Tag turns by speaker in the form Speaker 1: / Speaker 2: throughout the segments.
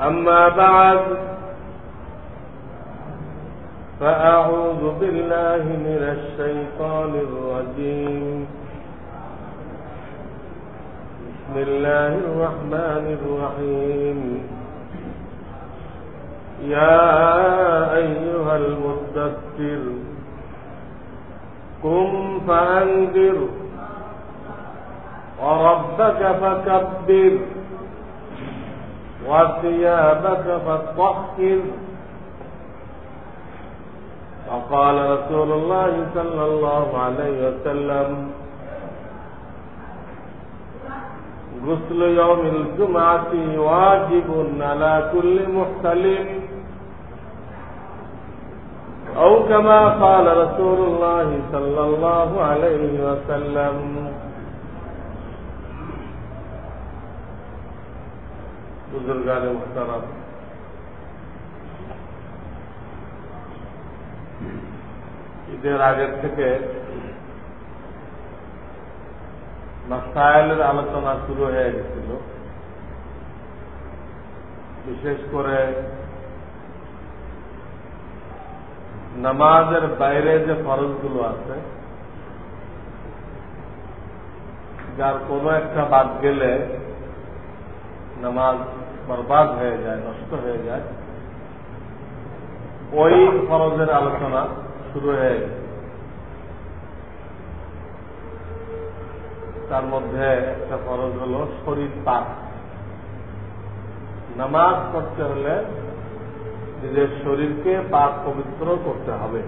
Speaker 1: أما بعد فأعوذ بالله من الشيطان الرجيم. بسم الله الرحمن الرحيم. يا أيها المدثر قم فأنذر وربك فكبر. وثيابك فاطهر. وقال رسول الله صلى الله عليه وسلم غسل يوم الجمعة واجب على كل محتلم. أو كما قال رسول الله صلى الله عليه وسلم বুজুর্গান মোহতারাম ঈদের আগের থেকে মাসাইলের আলোচনা শুরু হয়ে গেছিল। বিশেষ করে নামাজের বাইরে যে ফরজগুলো আছে, যার কোনো একটা বাদ গেলে নামাজ বরবাদ হয়ে যায়, নষ্ট হয়ে যায়। ওই ফরজের আলোচনা শুরু হয়ে গেছে। তার মধ্যে একটা ফরজ হল শরীর পাক নামাজ করতে হলে নিজের শরীরকে পাক পবিত্র করতে হবে।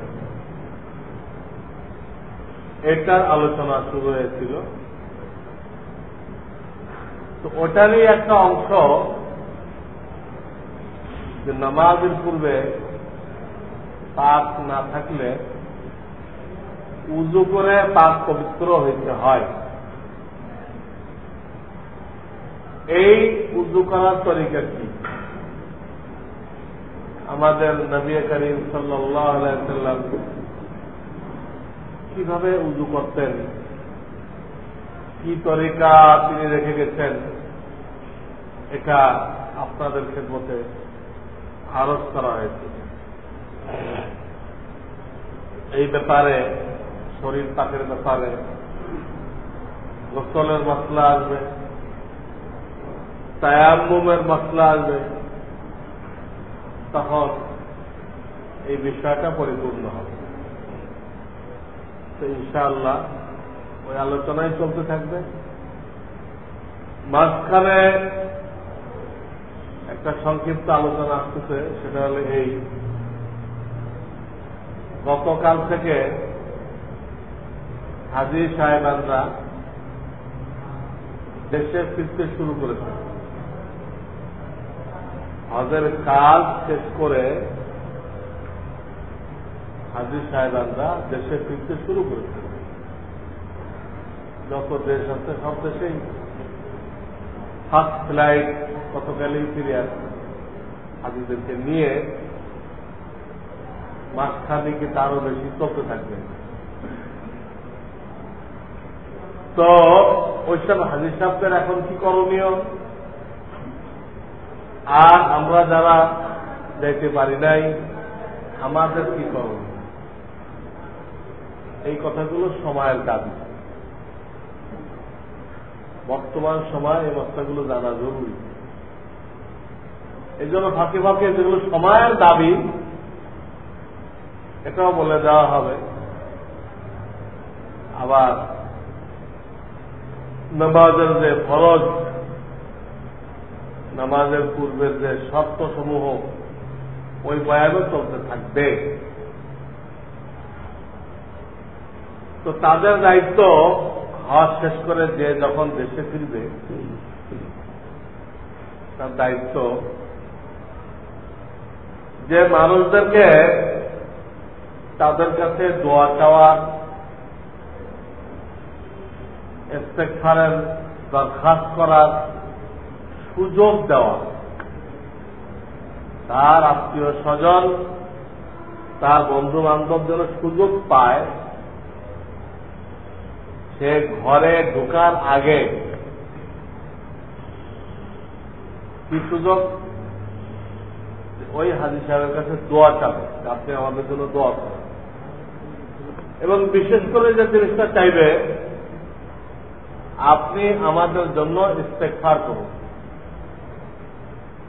Speaker 1: এটার আলোচনা শুরু হয়েছিল। তো ওটারই একটা অংশ যে নামাজের পূর্বে পাক না থাকলে উজু করে পাক পবিত্র হইতে হয়। এই উজু করার তরিকা কি? আমাদের নবী করিম সাল্লাম কীভাবে উজু করতেন? কি তরিকা তিনি রেখে গেছেন? এটা আপনাদের খেদমতে আরোপ করা হয়েছে। এই ব্যাপারে, শরীর পাকের ব্যাপারে গোসলের মশলা আসবে, তায়াম্মুমের মশলা আসবে। তখন এই বিষয়টা পরিপূর্ণ হবে। তো ইনশাআল্লাহ ওই আলোচনায় চলতে থাকবে। মাঝখানে একটা সংক্ষিপ্ত আলোচনা আসতেছে, সেটা হলো এই। গতকাল থেকে হাজির সাহেবানরা দেশে ফিরতে শুরু করেছে। হজের কাজ শেষ করে হাজির সাহেবানরা দেশে ফিরতে শুরু করেছে। যত দেশ আছে, সব দেশেই। ফার্স্ট ফ্লাইট কতকালেই ফিরে আসবে হাজিদেরকে নিয়ে মাঝখানে তারও বেশি চলতে থাকবে। তো ওইসব হাজির সাহেবদের এখন কি করণীয়? আর আমরা যারা যাইতে পারি নাই, আমাদের কি করণীয়? এই কথাগুলো সময়ের দাবি। বর্তমান সময় এই মশলাগুলো জানা জরুরি। এই জন্য ফাঁকে ফাঁকে যেগুলো সময়ের দাবি, এটাও বলে দেওয়া হবে। আবার নামাজের যে ফরজ, নামাজের পূর্বের যে শর্ত সমূহ ওই বয়ানও চলতে থাকবে। তো তাদের দায়িত্ব হজ শেষ করে যে যখন দেশে ফিরবে, তার দায়িত্ব যে মানুষদেরকে তাদের কাছে দোয়া চাওয়া ইস্তেকফারের দরখাস্ত করার সুযোগ দেওয়া, তার আত্মীয় স্বজন, তার বন্ধু বান্ধব যেন সুযোগ পায়, সে ঘরে ঢোকার আগে কি সুযোগ? ওই হাজি সাহেবের কাছে দোয়া চাবে আপনি আমাদের জন্য দোয়া করেন। এবং বিশেষ করে যে জিনিসটা চাইবে, আপনি আমাদের জন্য ইস্তেকফার করুন।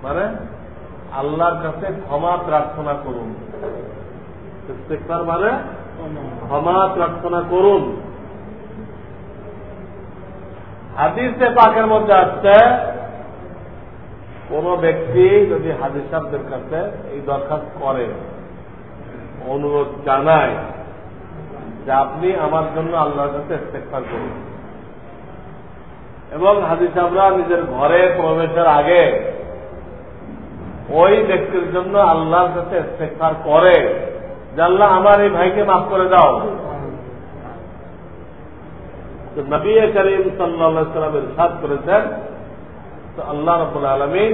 Speaker 1: মানে আল্লাহর কাছে ক্ষমা প্রার্থনা করুন। ইস্তেকফার মানে ক্ষমা প্রার্থনা করুন। হাদিসে পাকের মধ্যে আসছে কোন ব্যক্তি যদি হাদিস সাহেবদের কাছে এই দরখাস্ত করে অনুরোধ জানায় যে আপনি আমার জন্য আল্লাহর কাছে ইস্তেকফার করুন। এবং হাদিস সাহেবরা নিজের ঘরে প্রবেশের আগে ওই ব্যক্তির জন্য আল্লাহর কাছে ইস্তেকফার করে যে আল্লাহ আমার এই ভাইকে মাফ করে দাও। নবী করিম সাল্লা সাল্লাম ইরশাদ করেছেন তো আল্লাহ রবুল আলমী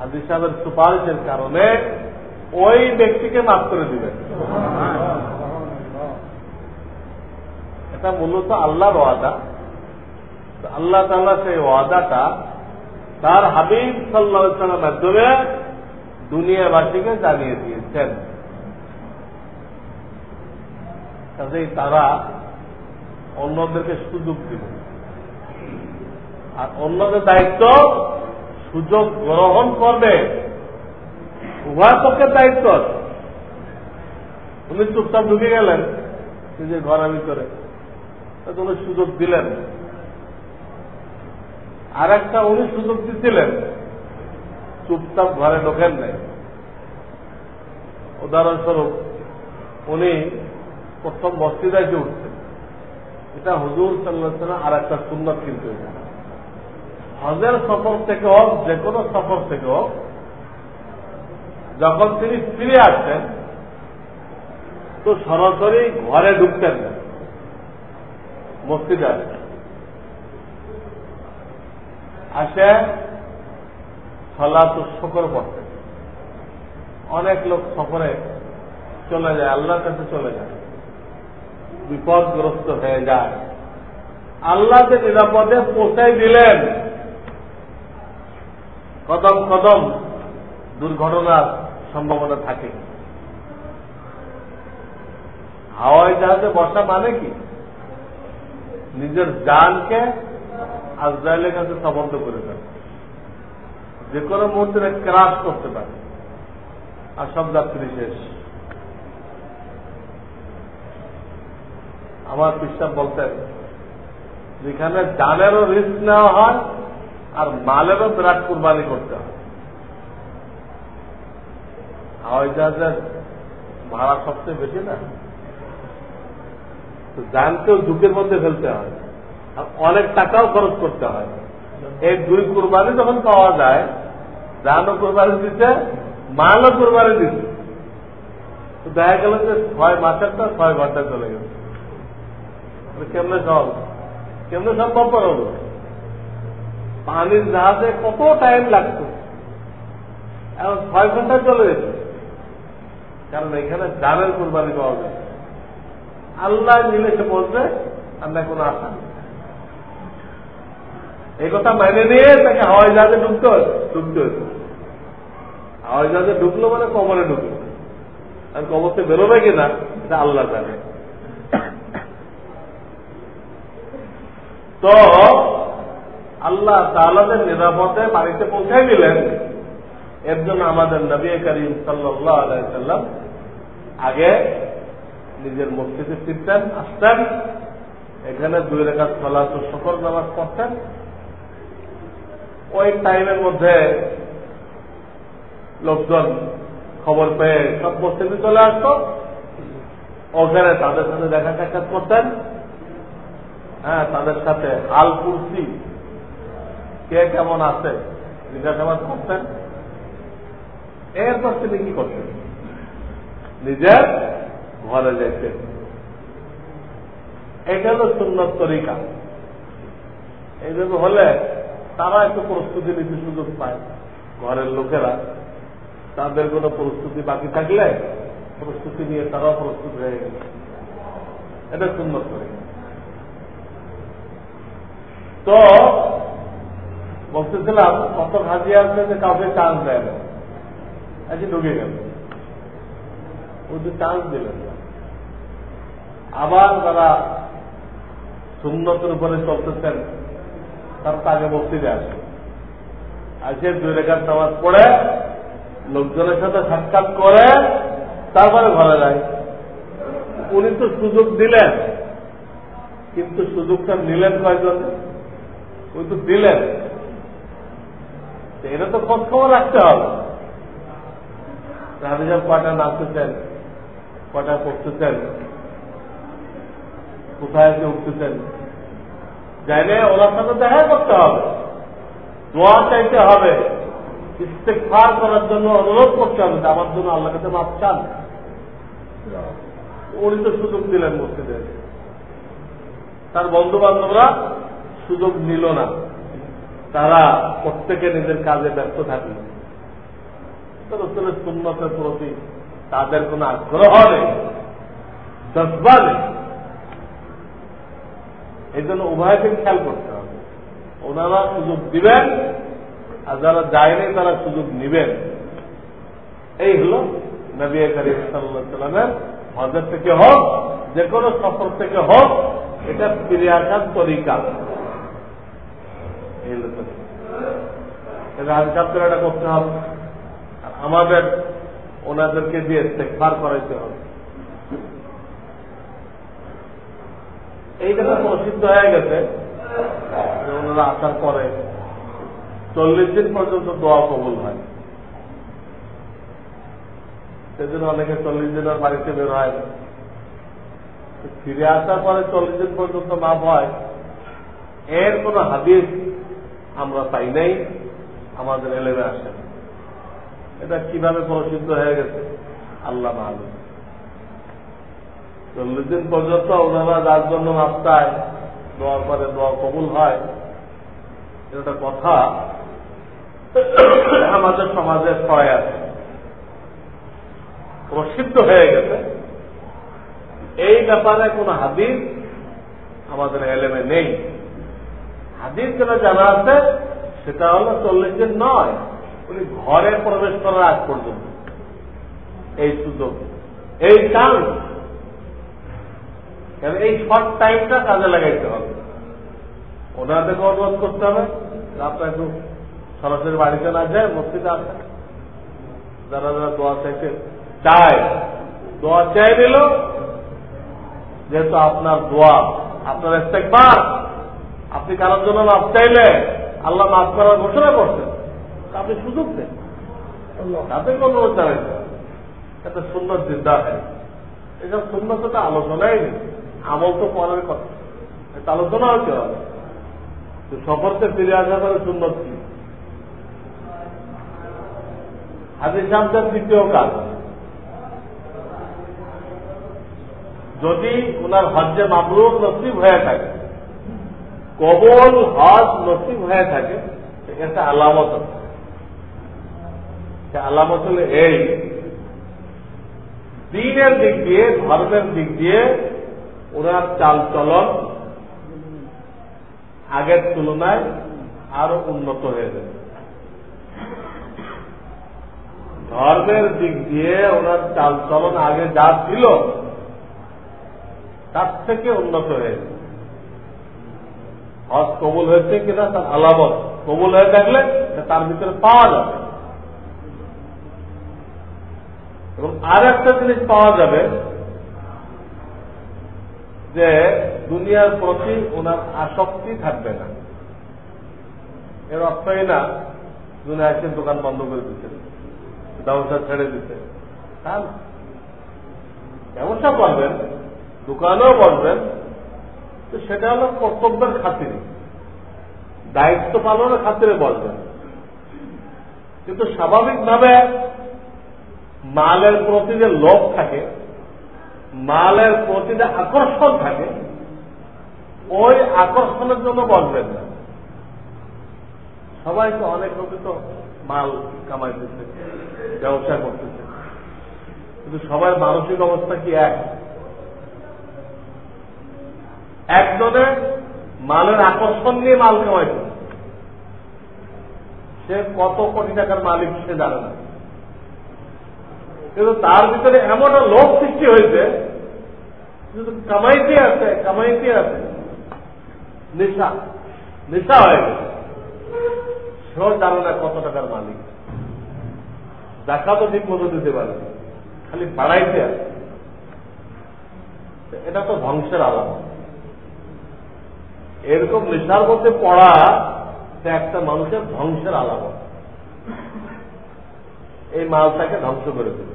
Speaker 1: হাদিস সাহেবের সুপারিশের কারণে ওই ব্যক্তিকে মাফ করে দিবেন। এটা মূলত আল্লাহর ওয়াদা। আল্লাহ তাল্লাহ সেই ওয়াদাটা তার হাবিব সাল্লাহামের মাধ্যমে দুনিয়াবাসীকে জানিয়ে দিয়েছেন। কাজেই তারা অন্যদেরকে সুযোগ দিবে। আর অন্যদের দায়িত্ব সুযোগ গ্রহণ করবে। উভয় পক্ষের দায়িত্ব। উনি চুপচাপ ঢুকে গেলেন, নিজের ঘরের ভিতরে। উনি সুযোগ দিলেন। আর একটা উনি সুযোগ দিচ্ছিলেন চুপচাপ ঘরে ঢোকেন নাই। উদাহরণস্বরূপ, উনি প্রথম মসজিদায় যে উঠছেন। এটা হুজুর সাল্লাহ আর একটা সুন্নত কিন্তু এটা। হজের সফর থেকে হোক, যে কোনো সফর থেকে হোক, যখন তিনি ফিরে আসছেন তো সরাসরি ঘরে ঢুকতেন না। মসজিদে আসতেন আসে সলাত শকর পড়তেন অনেক লোক সফরে চলে যায়, আল্লাহর কাছে চলে যায়। বিপদগ্রস্ত হয়ে যায়। আল্লাহকে নিরাপদে পৌঁছাই দিলেন। কদম কদম দুর্ঘটনার সম্ভাবনা থাকে। হাওয়াই জাহাজে বসা মানে কি? নিজের জানকে আজরায়েলের কাছে সবন্ধ করে দেন যে কোনো মুহূর্তে ক্রাশ করতে পারে। আর সব যাত্রী শেষ। আমার বিশ্বাস বলতেন, যেখানে জানেরও রিস্ক নেওয়া হয় আর মালেরও বিরাট কুরবানি করতে হয় হাওয়াই জাহাজের ভাড়া সবচেয়ে বেশি না? তো জানকেও ঝুঁকির মধ্যে ফেলতে হয়। আর অনেক টাকাও খরচ করতে হয়। এই দুই কুরবানি যখন পাওয়া যায় জানও কোরবানি দিতে মালও কোরবানি দিতে তো দেখা গেল যে ছয় মাসেরটা ছয় ঘণ্টা চলে গেল কেমনে সব? কেমনে সম্ভব হল? পানির জাহাজে কত টাইম লাগতো? ছয় ঘন্টায় চলে যেত কারণ এখানে জানের কোরবানি পাওয়া যায়। আল্লাহ মিলে সে বলছে, আমরা কোনো আশা নেই। এই কথা মেনে নিয়ে তাকে হাওয়াই জাহাজে ঢুকতে ঢুকতে হয়েছে হাওয়াই জাহাজে ঢুকলো মানে কবরে ঢুকলো। আর কবরতে বেরোবে কিনা, এটা আল্লাহ জানে। তো আল্লাহ তাহলে নিরাপদে বাড়িতে পৌঁছাই দিলেন। এর জন্য আমাদের নবী করিম আলাইসাল্লাম আগে নিজের মসজিদে ফিরতেন, আসতেন, এখানে দুই রেখা তো শকর নামাজ পড়তেন। ওই টাইমের মধ্যে লোকজন খবর পেয়ে সব মসজিদে চলে আসতো। ওখানে তাদের সাথে দেখা সাক্ষাৎ করতেন। হ্যাঁ তাদের সাথে হাল কুর্সি কে কেমন আছে? জিজ্ঞাসাবাদ করতেন এরপর তিনি কি করতেন নিজের ঘরে যেতেন এটা হলো সুন্নত তরিকা। এইভাবে হলে তারা একটু প্রস্তুতি নিতে সুযোগ পায়। ঘরের লোকেরা, তাদের কোনো প্রস্তুতি বাকি থাকলে প্রস্তুতি নিয়ে তারাও প্রস্তুত হয়ে গেল এটা সুন্দর তরিকা। তো বলতেছিলাম কত হাজি আসছে যে কাউকে চান্স দেয় না। আজকে ঢুকে গেল। ওই চান্স দিলেন আবার যারা সুন্নতের উপরে চলতেছেন, তার আগে মসজিদে আসে। আসে দুই রেখার নামাজ পড়ে, লোকজনের সাথে সাক্ষাৎ করে, তারপরে ঘরে যায়। উনি তো সুযোগ দিলেন, কিন্তু সুযোগটা নিলেন কয়জন? ওই তো দিলেন। এটা তো খোঁজ খবর রাখতে হবে। হাদিজাব কয়টা নাচতেছেন, কয়টা পড়তেছেন কোথায় এসে উঠতেছেন? যাইলে ওনার সাথে দেখা করতে হবে। দোয়া চাইতে হবে। ইস্তেফার করার জন্য অনুরোধ করতে হবে যে আমার জন্য আল্লাহ কাছে মাপ চান। উনি তো সুযোগ দিলেন মসজিদে। তার বন্ধু বান্ধবরা সুযোগ নিল না। তারা প্রত্যেকে নিজের কাজে ব্যস্ত রসুলের সুন্নতের প্রতি তাদের কোন আগ্রহ নেই নেই। এই জন্য উভয়কে খেয়াল করতে হবে। ওনারা সুযোগ দিবেন, আর যারা যায়নি তারা সুযোগ নিবেন। এই হল নবী করিম সাল্লামের হজের থেকে হোক যে কোনো সফর থেকে হোক, এটা ফিরে আসার তরিকা। এই এটা করতে হবে আমাদের ওনাদেরকে দিয়ে দেখভার করাইতে হবে। এইটা তো প্রসিদ্ধ হয়ে গেছে ওনারা আসার পরে চল্লিশ দিন পর্যন্ত দোয়া কবুল হয়। সেজন্য অনেকে চল্লিশ দিনের বাড়িতে বের হয় ফিরে আসার পরে চল্লিশ দিন পর্যন্ত মাপ হয়। এর কোন হাদিস আমরা পাই নাই, আমাদের এলেমে আসে এটা কীভাবে প্রসিদ্ধ হয়ে গেছে? আল্লাহ মালুম চল্লিশ দিন পর্যন্ত ওনারা যার জন্য রাস্তায় দোয়ার পরে দোয়া কবুল হয় এটা কথা আমাদের সমাজে ছয় আছে। প্রসিদ্ধ হয়ে গেছে। এই ব্যাপারে কোন হাদিস আমাদের এলেমে নেই। হাদিস যেটা জানা আছে, সেটা হলো চল্লিশ দিন নয়। উনি ঘরে প্রবেশ করার আগ পর্যন্ত। এই সুযোগ। এই চান্স এই শর্ট টাইমটা কাজে লাগাইতে হবে। ওনাদেরকে অনুরোধ করতে হবে আপনার একটু সরাসরি বাড়িতে না যায় মসজিদে আসে যারা যারা দোয়া চাইতে চায় দোয়া চাই দিল, যেহেতু আপনার দোয়া, আপনার ইস্তেকবার। আপনি কারোর জন্য মাফ চাইলে আল্লাহ মাফ করার ঘোষণা করছেন। আপনি সুযোগ দেন। তাদের কোনো এটা সুন্দর চিন্তা হয় এসব সুন্দর তো আলোচনাই নেই। আমল তো পরের কথা। এটা আলোচনা হচ্ছে হবে। সফরতে ফিরে আসা করে সুন্দর কি? হাজির সাহেবদের দ্বিতীয় কাজ। যদি ওনার হজ্জে মাবরুর নসিব হয়ে থাকে কবল হজ নসিব হয়ে থাকে একটা আলামত সে আলামত হলে এই। দিনের দিক দিয়ে, ধর্মের দিক দিয়ে ওনার চাল চলন আগের তুলনায় আরও উন্নত হয়ে যাবে ধর্মের দিক দিয়ে ওনার চাল চলন আগে যা ছিল, তার থেকে উন্নত হয়েছে হজ কবুল হয়েছে কিনা তার আলামত কবুল হয়ে থাকলে তার ভিতরে পাওয়া যাবে। এবং আর একটা জিনিস পাওয়া যাবে যে দুনিয়ার প্রতি ওনার আসক্তি থাকবে না। এর অর্থই না দুনিয়া এসে দোকান বন্ধ করে দিচ্ছে, ব্যবসা ছেড়ে দিতে না। ব্যবসা করবেন দোকানেও বসবেন তো সেটা হলো কর্তব্যের খাতিরে। দায়িত্ব পালনের খাতিরে বসবেন কিন্তু স্বাভাবিকভাবে মালের প্রতি যে লোভ থাকে, মালের প্রতি যে আকর্ষণ থাকে, ওই আকর্ষণের জন্য বসবেন না। সবাই তো অনেক লোকে তো মাল কামাইতেছে, ব্যবসা করতেছে। কিন্তু সবার মানসিক অবস্থা কি এক? একজনে মালের আকর্ষণ নিয়ে মাল কামাইতেছে সে কত কোটি টাকার মালিক সে জানে না। কিন্তু তার ভিতরে এমন লোক সৃষ্টি হয়েছে শুধু কামাইতে আছে কামাইতে আছে। নেশা নেশা হয়ে গেছে। সেও জানে না কত টাকার মালিক। দেখা তো ঠিক মতো দিতে পারে খালি বাড়াইতে আছে। এটা তো ধ্বংসের আলাপ। এরকম নেশার মধ্যে পড়া একটা মানুষের ধ্বংসের আলাপ এই মালটাকে ধ্বংস করে দেবে।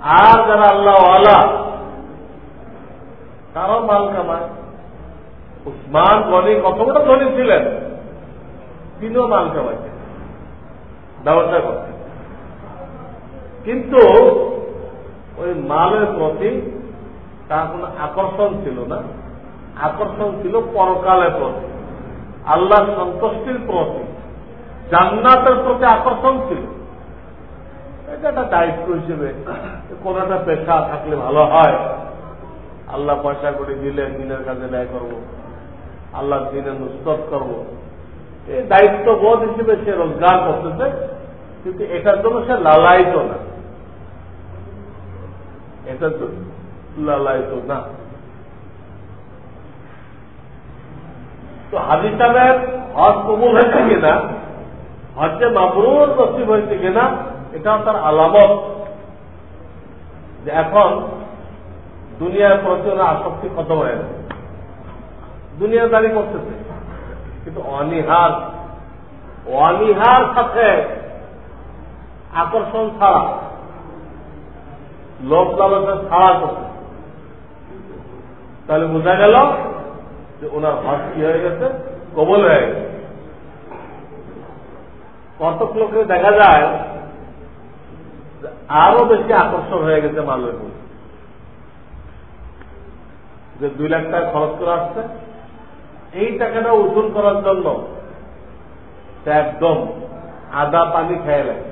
Speaker 1: আর যারা আল্লাহ আলা তারাও মাল কামায়। উসমান, গনি কত বড় ধনী ছিলেন, তিনিও মাল কামাইছেন ব্যবসা করতেন। কিন্তু ওই মালের প্রতি তার কোন আকর্ষণ ছিল না। আকর্ষণ ছিল পরকালের প্রতি। আল্লাহ সন্তুষ্টির প্রতি, জান্নাতের প্রতি আকর্ষণ ছিল। এটা একটা দায়িত্ব হিসেবে, কোন একটা পেশা থাকলে ভালো হয়। আল্লাহ পয়সা করে দিলে দিনের কাজে ব্যয় করব। আল্লাহ দিনে নুস্তত করব। এই দায়িত্ব বোধ হিসেবে সে রোজগার করতেছে, কিন্তু এটার জন্য সে লালায়িত না। এটার জন্য লালায়িত না। তো হাজি সাহেবের হজ কবুল হয়েছে কিনা? হজে মাবরুর নসিব হয়েছে কিনা? এটাও তার আলামত। যে এখন দুনিয়ার প্রতি ওরা আসক্তি কত হয়ে গেছে দুনিয়াদারি করতেছে। কিন্তু অনিহার অনিহার সাথে আকর্ষণ ছাড়া লোক লালসা ছাড়া করতে তাহলে বোঝা গেল যে ওনার হজ কি হয়ে গেছে? কবল হয়ে গেছে। কতক লোকের দেখা যায় আরও বেশি আকর্ষণ হয়ে গেছে মালের প্রতি যে দুই লাখ টাকা খরচ করে আসছে। এই টাকাটা উসুল করার জন্য একদম আদা পানি খেয়ে লাগে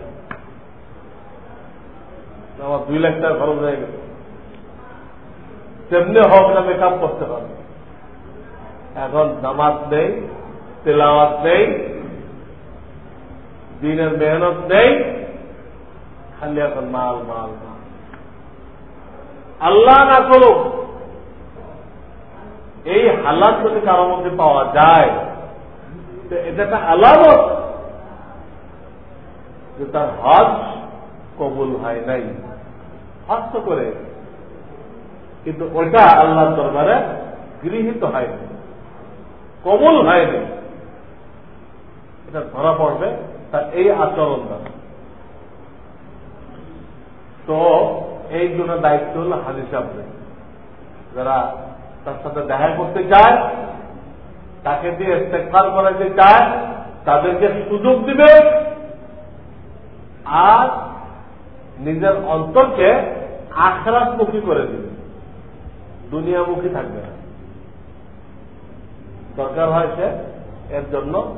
Speaker 1: আমার দুই লাখ টাকা খরচ হয়ে গেছে। তেমনি হক না মেকআপ করতে পারবে। এখন নামাজ নেই, তেলাওয়াত নেই, দিনের মেহনত নেই, খালি এখন মাল মাল মাল। আল্লাহ না করুক, এই হালাত যদি কারোর মধ্যে পাওয়া যায়, তো এটা একটা আলামত যে তার হজ কবুল হয় নাই। হজ তো করে, কিন্তু ওটা আল্লাহর দরবারে গৃহীত হয়নি কবুল হয়নি এটা ধরা পড়বে তার এই আচরণ দ্বারা। তো এই জন্য দায়িত্ব হল হাজি সাহেবদের। যারা তার সাথে দেখা করতে চায়, তাকে দিয়ে ইস্তেকফার করাতে চায়, তাদেরকে সুযোগ দিবে আর নিজের অন্তরকে আখরাতমুখী করে দিবে। দুনিয়ামুখী থাকবে না। দরকার হয় সে এর জন্য।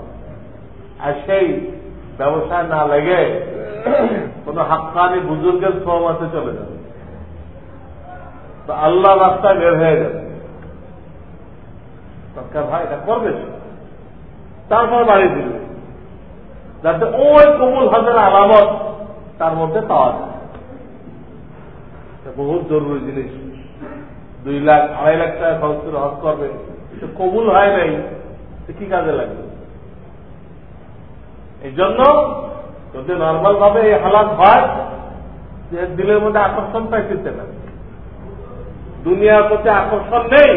Speaker 1: আর সেই ব্যবসায় না লেগে কোন হাক্কানি বুজুর্গের সহমাতে চলে যাবে। তো আল্লাহ রাস্তায় বের হয়ে যাবে। সরকার ভাই এটা করবে তারপর বাড়ি দিবে যাতে ওই কবুল হাজার আলামত তার মধ্যে পাওয়া যায়। বহুত জরুরি জিনিস। দুই লাখ, আড়াই লাখ টাকা খরচ করে হজ করবে। সে কবুল হয় নাই, সে কি কাজে লাগবে? এই জন্য যদি নর্মাল ভাবে এই হালাত হয়, যে দিলের মধ্যে আকর্ষণ পাইতেছে না। দুনিয়ার প্রতি আকর্ষণ নেই,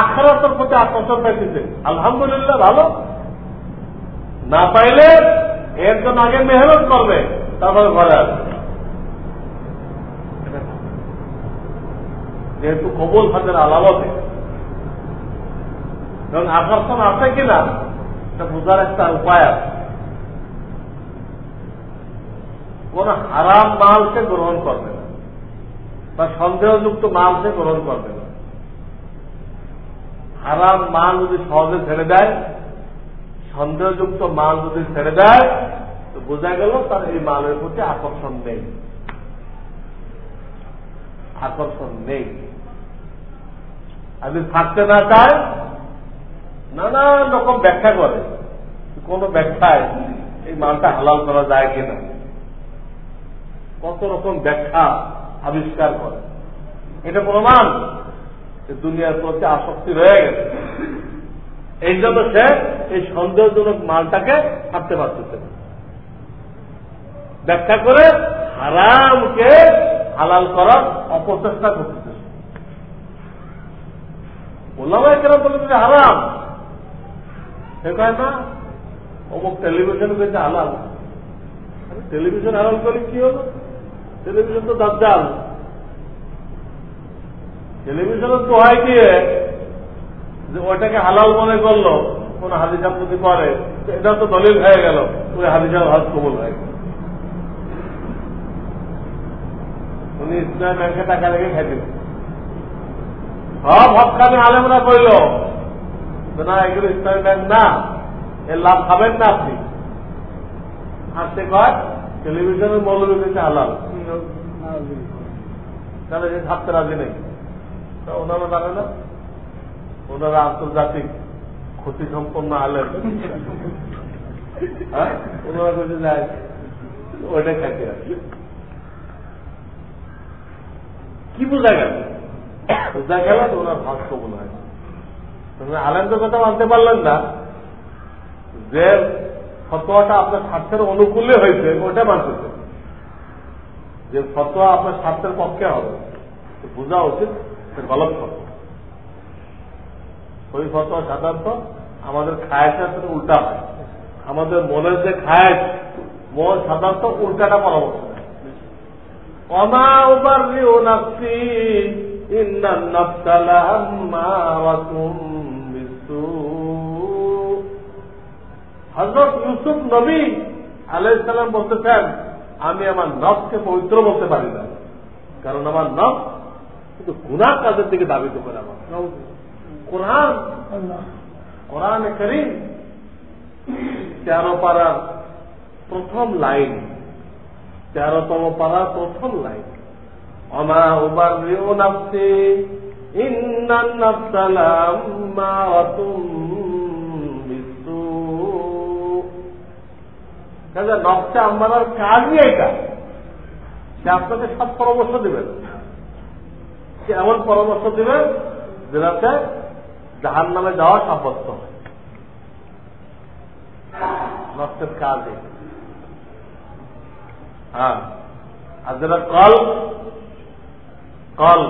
Speaker 1: আখরাতের প্রতি আকর্ষণ পাইতেছে। আলহামদুলিল্লাহ ভালো। না পাইলে এর জন্য আগে মেহনত করবে, তারপরে ঘরে আসবে। যেহেতু কবুল হাতের আলামতে। কারণ আকর্ষণ আছে কিনা, এটা বোঝার একটা উপায় আছে। কোন হারাম মাল সে গ্রহণ করবে না, বা সন্দেহযুক্ত মাল সে গ্রহণ করবে না। হারাম মাল যদি সহজে ছেড়ে দেয়, সন্দেহযুক্ত মাল যদি ছেড়ে দেয়, তো বোঝা গেল তার এই মালের প্রতি আকর্ষণ নেই। আকর্ষণ নেই। যদি থাকতে না চায় নানান রকম ব্যাখ্যা করে। কোন ব্যাখ্যায় এই মালটা হালাল করা যায় কিনা? কত রকম ব্যাখ্যা আবিষ্কার করে। এটা প্রমাণ যে দুনিয়ার প্রতি আসক্তি রয়ে গেছে। এই জন্য সে এই সন্দেহজনক মালটাকে ছাড়তে পারতেছে ব্যাখ্যা করে হারামকে হালাল করার অপচেষ্টা করতেছে। বললাম কেন বলে যে হারাম। সে কয়, না, অমুক টেলিভিশন পেয়েছে হালাল। টেলিভিশন হালাল করে, কি হলো? টেলিভিশন তো দাজ্জাল। টেলিভিশনের দোহাই দিয়ে যে ওইটাকে হালাল মনে করল, কোন হাদিসাব যদি করে। এটা তো দলিল হয়ে গেল, ওই হাদিসাব হাত কবল হয়ে গেল। উনি ইসলাম ব্যাংকে টাকা রেখে খাইতেন সব হকানি আলেমরা কইল না, এগুলো ইসলামী ব্যাংক না, এর লাভ খাবেন না আপনি। সে কয় টেলিভিশনের মৌলবী দিতে হালাল। তাহলে সে ছাড়তে রাজি নেই। ওনারা জানে না? ওনারা আন্তর্জাতিক ক্ষতি সম্পন্ন আলেন হ্যাঁ? ওনারা বলছে যায়, ওইটাই খাইতে কি বোঝা গেল? বোঝা গেল ওনার হয়। আলেমদের কথা মানতে পারলেন না যে ফতোয়াটা আপনার স্বার্থের অনুকূলে হয়েছে, ওটা মানতেছে যে ফতোয়া আপনার স্বার্থের পক্ষে হবে বোঝা উচিত গলত ফতোয়া। ওই ফতোয়া সাধারণত আমাদের খায়েসের সাথে উল্টা হয়। আমাদের মনের যে খায়েস, মন সাধারণত উল্টাটা পরামর্শ দেয়। অমা হজরত ইউসুফ নবী আলাইসাল্লাম বলতেছেন, আমি আমার নখকে পবিত্র বলতে পারি না। কারণ আমার নখ কিন্তু গুনার কাজের দিকে দাবিত করে আমার। কোরআন কোরআন করিম তেরো পাড়ার প্রথম লাইন, তেরোতম পাড়ার প্রথম লাইন। অমা উবার রিও নাফসি ইন্নান নাফসালাম মা কাজে নকশা আমার কাজই এটা। সে আপনাকে সব পরামর্শ দেবেন সে এমন পরামর্শ দেবেন যেটাতে জাহান নামে যাওয়া সাব্যস্ত হয় নষ্টের কাজ হ্যাঁ। আর যেটা কল কল।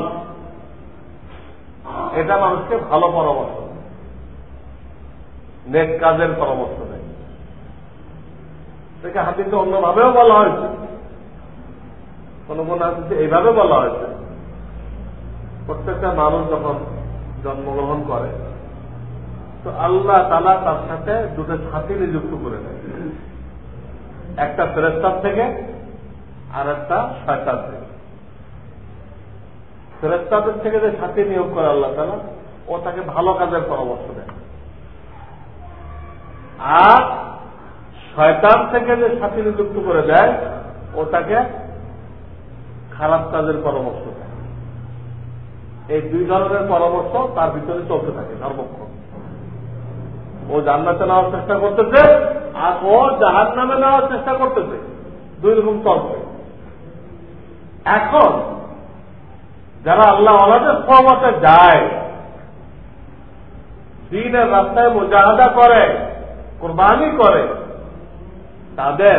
Speaker 1: এটা মানুষকে ভালো পরামর্শ নেক কাজের পরামর্শ দেয়। এটাকে হাতিতে অন্যভাবেও বলা হয়েছে। কোন কোন হাতিতে এইভাবে বলা হয়েছে। প্রত্যেকটা মানুষ যখন জন্মগ্রহণ করে, তো আল্লাহ তালা তার সাথে দুটো ছাতি নিযুক্ত করে দেয়। একটা ফেরেস্তার থেকে আর একটা শয়তান থেকে। ফেরেস্তাদের থেকে যে ছাতি নিয়োগ করে আল্লাহ তালা ও তাকে ভালো কাজের পরামর্শ দেয়। আর শয়তান থেকে যে সাথী নিযুক্ত করে দেয় ওটাকে খারাপ কাজের পরামর্শ দেয়। এই দুই ধরনের পরামর্শ তার ভিতরে চলতে থাকে সর্বক্ষণ ও জান্নাতে নেওয়ার চেষ্টা করতেছে, আর ও জাহান নামে নেওয়ার চেষ্টা করতেছে। দুই রকম তর্ক। এখন যারা আল্লাহ আলাদের সহমতে যায়, দিনের রাস্তায় মোজাহাদা করে, কোরবানি করে, তাদের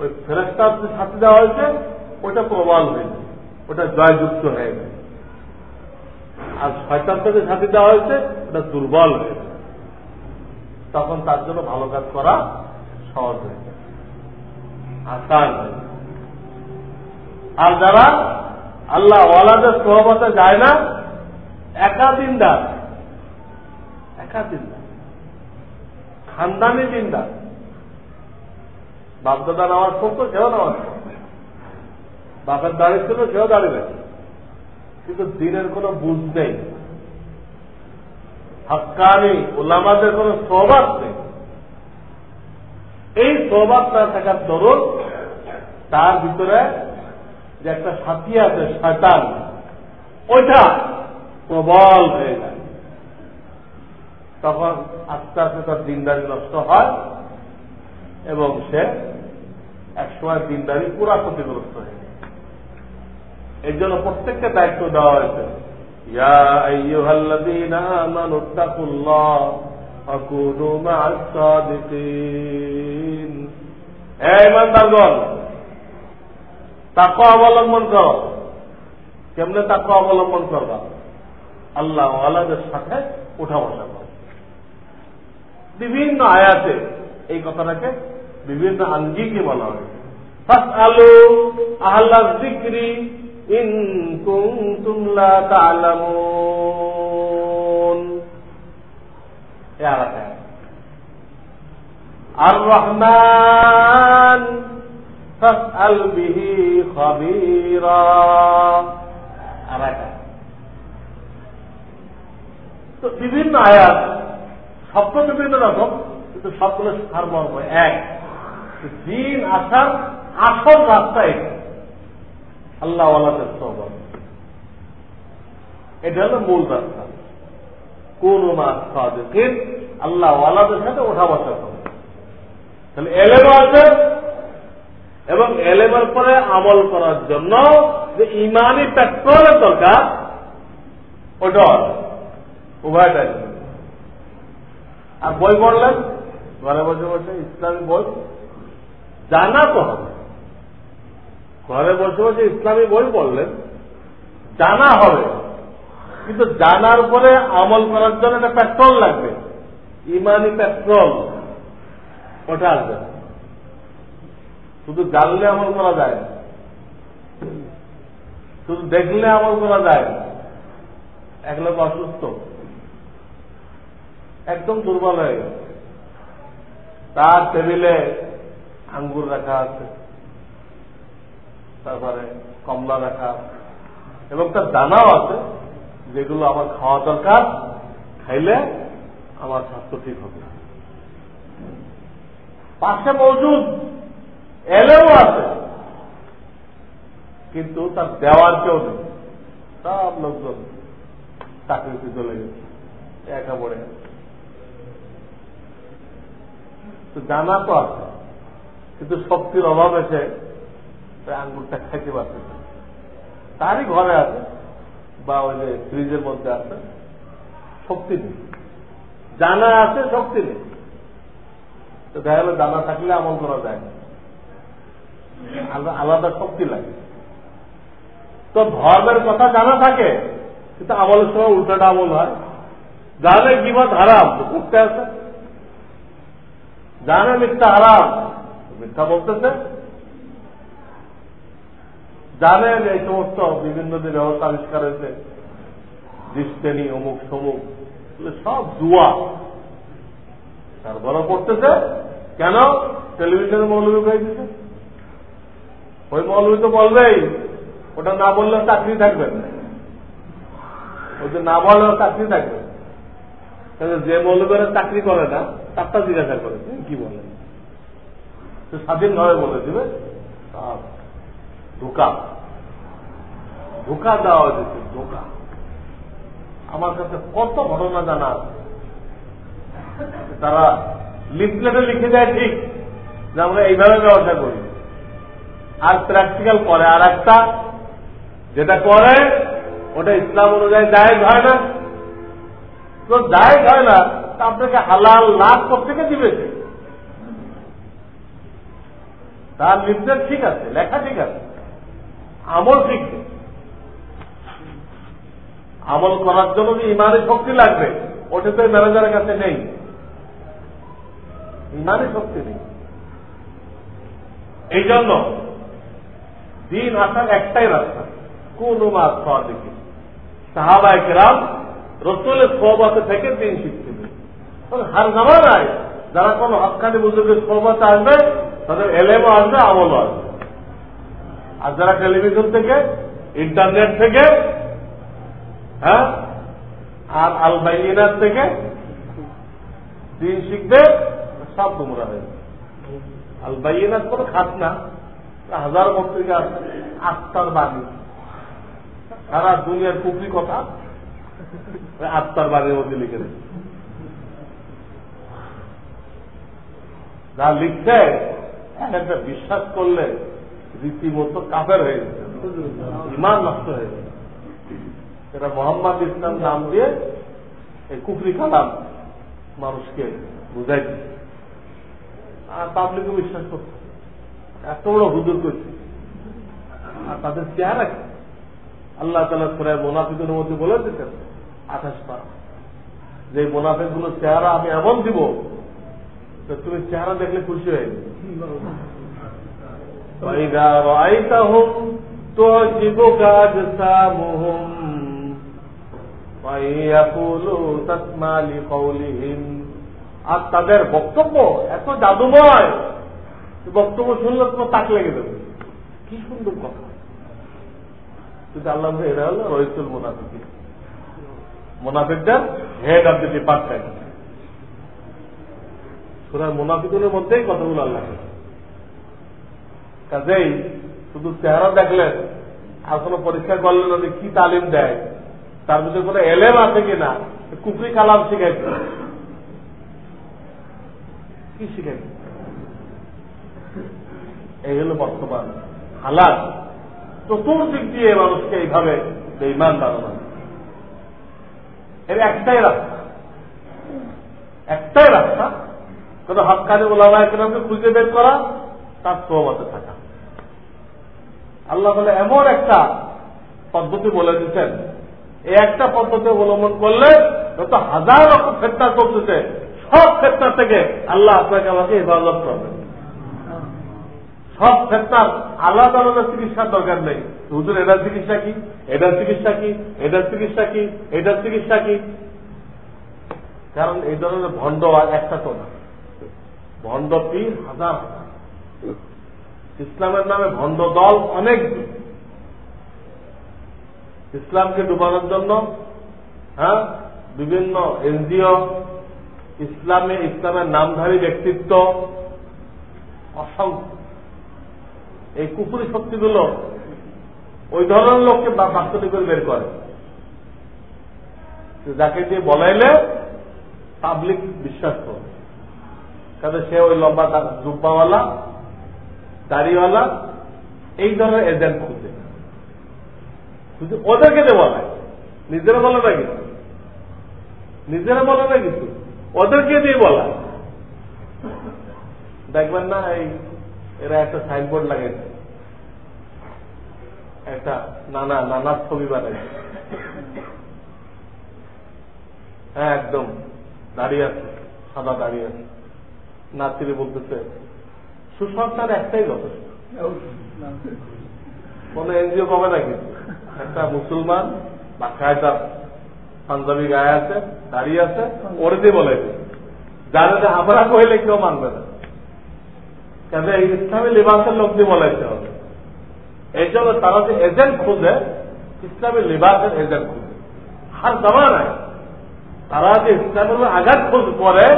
Speaker 1: ওই ফেরস্তার যে সাথে দেওয়া হয়েছে ওটা প্রবল হয়েছে ওটা জয়যুক্ত হয়ে গেছে। আর শয়তান থেকে সাথে দেওয়া হয়েছে, ওটা দুর্বল হয়ে তখন তার জন্য ভালো কাজ করা সহজ হয়ে যায় আর যারা আল্লাহ ওয়ালাদের সহবতে যায় না একা দিনদার একা দিনদার খানদানি দিনদার। বাপদাদা নামাজ পড়তো, সেও নামাজ পড়তো। বাপের দাঁড়িয়ে ছিল, সেও দাঁড়িয়ে কিন্তু দিনের কোনো বুঝ নেই। হাক্কানি ওলামাদের কোন সহবাস নেই। এই সহবাস না থাকার দরুন তার ভিতরে যে একটা সাথী আছে, শয়তান, ওইটা প্রবল হয়ে যায়। তখন আস্তে আস্তে তার দিনদারি নষ্ট হয় এবং সে একসময় দিনদারি পুরা ক্ষতিগ্রস্ত হয়ে এর জন্য প্রত্যেককে দায়িত্ব দেওয়া হয়েছে। ইয়া তাকওয়া অবলম্বন করো। কেমনে তাকওয়া অবলম্বন করবা? আল্লাহ আলাদের সাথে উঠা বসা করো। বিভিন্ন আয়াতে এই কথাটাকে বিভিন্ন আঙ্গিকে বলা হয়। আলু আহ্লা জিক্রি ইন কুনতুম লা তা'লামুন আর রহমান ফাসআল বিহি খাবীরা আলাদা তো বিভিন্ন আয়াত শব্দ বিভিন্ন রকম কিন্তু সবগুলো সারমর্ম এক। দিন আসার আসল রাস্তা এটা। আল্লাহ আল্লাহের সহবাদ এটা হলো মূল রাস্তা। কোন মাস সাদেকের আল্লাহ আল্লাদের সাথে ওঠা বসা করে। তাহলে এলেম আছে এবং এলেমের পরে আমল করার জন্য যে ইমানি পেট্রোলের দরকার, ওটা উভয়টাই আর বই পড়লেন? ঘরে বসে বসে ইসলামী বই। জানা তো হবে। ঘরে বসে বসে ইসলামী বই পড়লেন। জানা হবে। কিন্তু জানার পরে আমল করার জন্য একটা পেট্রোল লাগবে। ইমানি পেট্রোল। ওটা আসবে শুধু জানলে আমল করা যায় না। শুধু দেখলে আমল করা যায় না। এক লোক অসুস্থ, একদম দুর্বল হয়ে গেছে। তার টেবিলে আঙ্গুর রাখা আছে, তারপরে কমলা রাখা এবং তার দানাও আছে, যেগুলো আমার খাওয়া দরকার, খাইলে আমার স্বাস্থ্য ঠিক হবে। পাশে মজুদ এলেও আছে। কিন্তু তার দেওয়ার কেউ নেই। সব লোকজন চাকরিতে চলে গেছে। একা পড়ে তো জানা তো আছে, কিন্তু শক্তির অভাব এসে আঙ্গুরটা খাইতে পারতেছে তারই ঘরে আছে, বা ওই যে ফ্রিজের মধ্যে আছে, শক্তি নেই। জানা আছে, শক্তি নেই। তো দেখা গেল জানা থাকলে আমল করা যায় না। আলাদা শক্তি লাগে। তো ধর্মের কথা জানা থাকে, কিন্তু আমলের সময় উল্টাটা আমল হয়। জানে বিপদ হারাম করতে আছে। জানে মিথ্যা হারাম মিথ্যা বলতেছে। জানেন এই সমস্ত বিভিন্ন যে ব্যবস্থা আবিষ্কার হয়েছে ডিস্টেনি অমুক সমুক সব জুয়া। তারপরে পড়তেছে কেন? টেলিভিশনে হয়ে দিচ্ছে ওই মৌলবী তো বলবেই, ওটা না বললেও চাকরি থাকবে। ওই যে না বললেও চাকরি থাকবে। যে মৌলবীরা চাকরি করে না, তারটা জিজ্ঞাসা করে কি বলে? সে স্বাধীনভাবে বলে দিবে ধোকা। ধোকা দেওয়া হয়েছে, ধোকা। আমার কাছে কত ঘটনা জানা তারা লিফলেটে লিখে দেয় ঠিক, যে আমরা এইভাবে ব্যবসা করি। আর প্র্যাকটিক্যাল করে, আর একটা যেটা করে, ওটা ইসলাম অনুযায়ী জায়েজ হয় না। তো জায়েজ হয় না, তা আপনাকে হালাল লাভ করতে দিবে তার নির্দেশ ঠিক আছে, লেখা ঠিক আছে। আমল ঠিক আমল করার জন্য যে ইমানের শক্তি লাগবে, ওটা তো ম্যানেজারের কাছে নেই। ইমানের শক্তি নেই। এই জন্য দিন আসার একটাই রাস্তা। কোন মাস খাওয়া দেখি সাহাবা একরাম রসুলের সহবাতে থেকে দিন শিখছিলেন হার জামানায় যারা কোন হকানি বুজুর্গের সহবাতে আসবে, তাদের এলেমও আসবে, আমলও আসবে। আর যারা টেলিভিশন থেকে, ইন্টারনেট থেকে হ্যাঁ আর আলবাইনার থেকে দিন শিখবে, সব তোমরা হয়ে আলবাইনার কোনো খাত না। হাজার পত্রিকা আত্মার বাণী। সারা দুনিয়ার কুকরি কথা আত্মার বাণীর মধ্যে লিখে দিচ্ছে যা লিখছে একটা বিশ্বাস করলে রীতিমতো কাফের হয়ে গেছে। ইমান নষ্ট হয়ে গেছে। এটা মোহাম্মদ ইসলাম নাম দিয়ে এই কুফরি কালাম মানুষকে বুঝাই দিচ্ছে। আর পাবলিকও বিশ্বাস করছে। এত বড় হুজুর করছে আর তাদের চেহারা কি? আল্লাহ তালা সুরায় মোনাফিকের মধ্যে বলে দিতেন আঠাশ পারা। যে মোনাফিকগুলো চেহারা আমি এমন দিব তো তুমি চেহারা দেখলে খুশি হয়ে আর তাদের বক্তব্য এত জাদুময়। বক্তব্য শুনলে তোমার তাক লেগে দেবে কি সুন্দর কথা। কিন্তু আল্লাহ এরা হলো রহিতুল মোনাফিক মোনাফিকদের। হেড অব দি ডিপার্টমেন্ট সুরার মোনাফিকুনের মধ্যেই কতগুলো আল্লাহ কাজেই শুধু চেহারা দেখলেন, আর কোন পরীক্ষা করলেন না কি তালিম দেয়। তার মধ্যে কোনো এলেম আছে কিনা কুকরি কালাম শিখাইছে। কি শিখাইছে? এই হল বর্তমান হালাত চতুর্দিক দিয়ে মানুষকে এইভাবে বেইমান বানানো এর একটাই রাস্তা। একটাই রাস্তা, কোন হকানি ওলামা একরামকে খুঁজে বের করা, তার সহমতে থাকা। আল্লাহ বলে, এমন একটা পদ্ধতি বলে দিচ্ছেন। এই একটা পদ্ধতি অবলম্বন করলে যত হাজার রকম ফেরতা করতেছে সব ক্ষেত্র থেকে আল্লাহ আপনাকে আমাকে হেফাজত করবে সব ফেরতার আলাদা আলাদা চিকিৎসার দরকার নেই। হুজুর এটার চিকিৎসা কি? এটার চিকিৎসা কি? এটার চিকিৎসা কি? এটার চিকিৎসা কি? কারণ এই ধরনের ভণ্ড আর একটা তো না। ভণ্ড পীর হাজার ইসলামের নামে ভণ্ড দল অনেক ইসলামকে ডুবানোর জন্য হ্যাঁ বিভিন্ন এনজিও, ইসলামে ইসলামের নামধারী ব্যক্তিত্ব, অসংখ্য। এই কুকুরি শক্তিগুলো ওই ধরনের লোককে বাস্তবিক করে বের করে। যাকে দিয়ে বলাইলে পাবলিক বিশ্বাস করে কারণ সে ওই লম্বা জুব্বাওয়ালা, দাড়িওয়ালা, এই ধরনের এজেন্ট খুঁজে। শুধু ওদেরকে দিয়ে বলায় নিজেরা বলে না কিছু? নিজেরা বলে না কিছু? ওদেরকে দিয়ে বলা দেখবেন না এই এরা একটা সাইনবোর্ড লাগাইছে একটা নানা নানার ছবি বানাইছে। হ্যাঁ একদম। দাঁড়িয়ে আছে, সাদা দাঁড়িয়ে আছে। নাতিরে বলতেছে সুসংস্থান একটাই যথেষ্ট। কোন এনজিও কবে না কিন্তু একটা মুসলমান বা কায়দা পাঞ্জাবি গায়ে আছে, দাঁড়িয়ে আছে, ওরে দিয়ে বলে জানে যে আমরা কইলে কেউ মানবে না। কাজে এই ইসলামী লিবাসের লোক দিয়ে বলাইতে হবে। এই জন্য তারা যে এজেন্ট খুঁজে, ইসলামী লিবাসের এজেন্ট খুঁজে। আর জমা নাই। তারা যে ইসলামের আঘাত খোঁজ করে,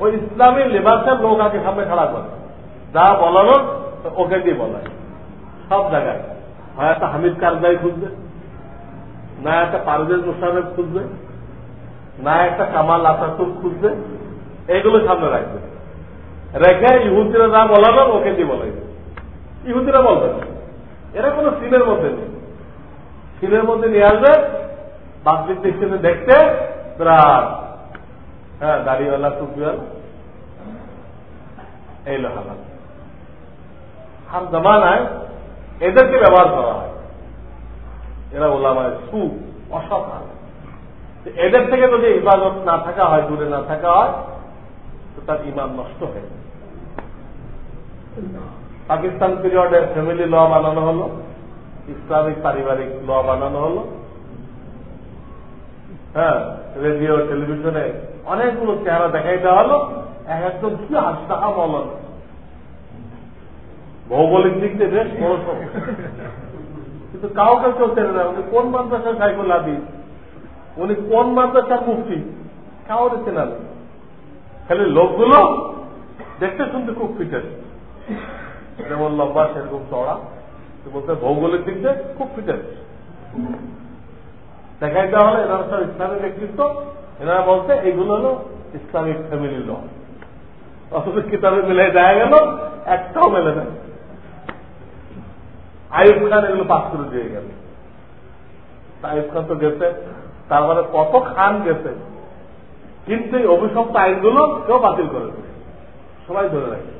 Speaker 1: ওই ইসলামী লিবাসের লোক আগে সামনে খাড়া করে। যা বলানোর ওকে দিয়ে বলায়। সব জায়গায়। হয় একটা হামিদ কারজাই খুঁজবে, না একটা পারভেজ মোশারফ খুঁজবে, না একটা কামাল আতাতুর খুঁজবে, এগুলো সামনে রাখবে। রেখে ইহুদিরা যা বলানো ওকে দিয়ে বলাইবে ইহুদিরা বলবে এরা কোনো সিনের মধ্যে নেই। সিনের মধ্যে নিয়ে আসবে বাহ্যিক দৃষ্টিতে দেখতে বিরাট। হ্যাঁ দাড়িওয়ালা, টুপিওয়ালা। এই হালাল আর জমানায় এদেরকে ব্যবহার করা হয়। এরা ওলামায় সু অসৎ এদের থেকে যদি ইবাদত না থাকা হয়, দূরে না থাকা হয়, তো তার ইমান নষ্ট হয়ে যায় পাকিস্তান পিরিয়ডে ফ্যামিলি ল বানানো হলো, ইসলামিক পারিবারিক ল বানানো হলো। হ্যাঁ রেডিও টেলিভিশনে অনেকগুলো চেহারা দেখাই দেওয়া হলো, এক একজন কি আস্তাহা বলন ভৌগোলিক দিক থেকে বেশ বড় কিন্তু কাউকে কেউ চেনে না, উনি কোন মাদ্রাসার সাইকুল আদি উনি কোন মাদ্রাসার মুক্তি কাউরে চেনা নেই খালি লোকগুলো দেখতে শুনতে খুব ফিটের যেমন লম্বা সেরকম চড়া বলতে ভৌগোলিক দিক দিয়ে খুব দেখাই দেওয়া হলে এনারা সব ইসলামিক ব্যক্তিত্ব, এনারা বলতে এইগুলো হলো ইসলামিক ফ্যামিলি ল অথচ কিতাবে মিলে দেখা গেল, একটাও মেলে না। আয়ুব খান এগুলো পাস করে দিয়ে গেল। আয়ুব খান তো গেছে তার মানে কত খান গেছে। কিন্তু এই অভিশপ্ত আইনগুলো কেউ বাতিল করে সবাই ধরে রাখে।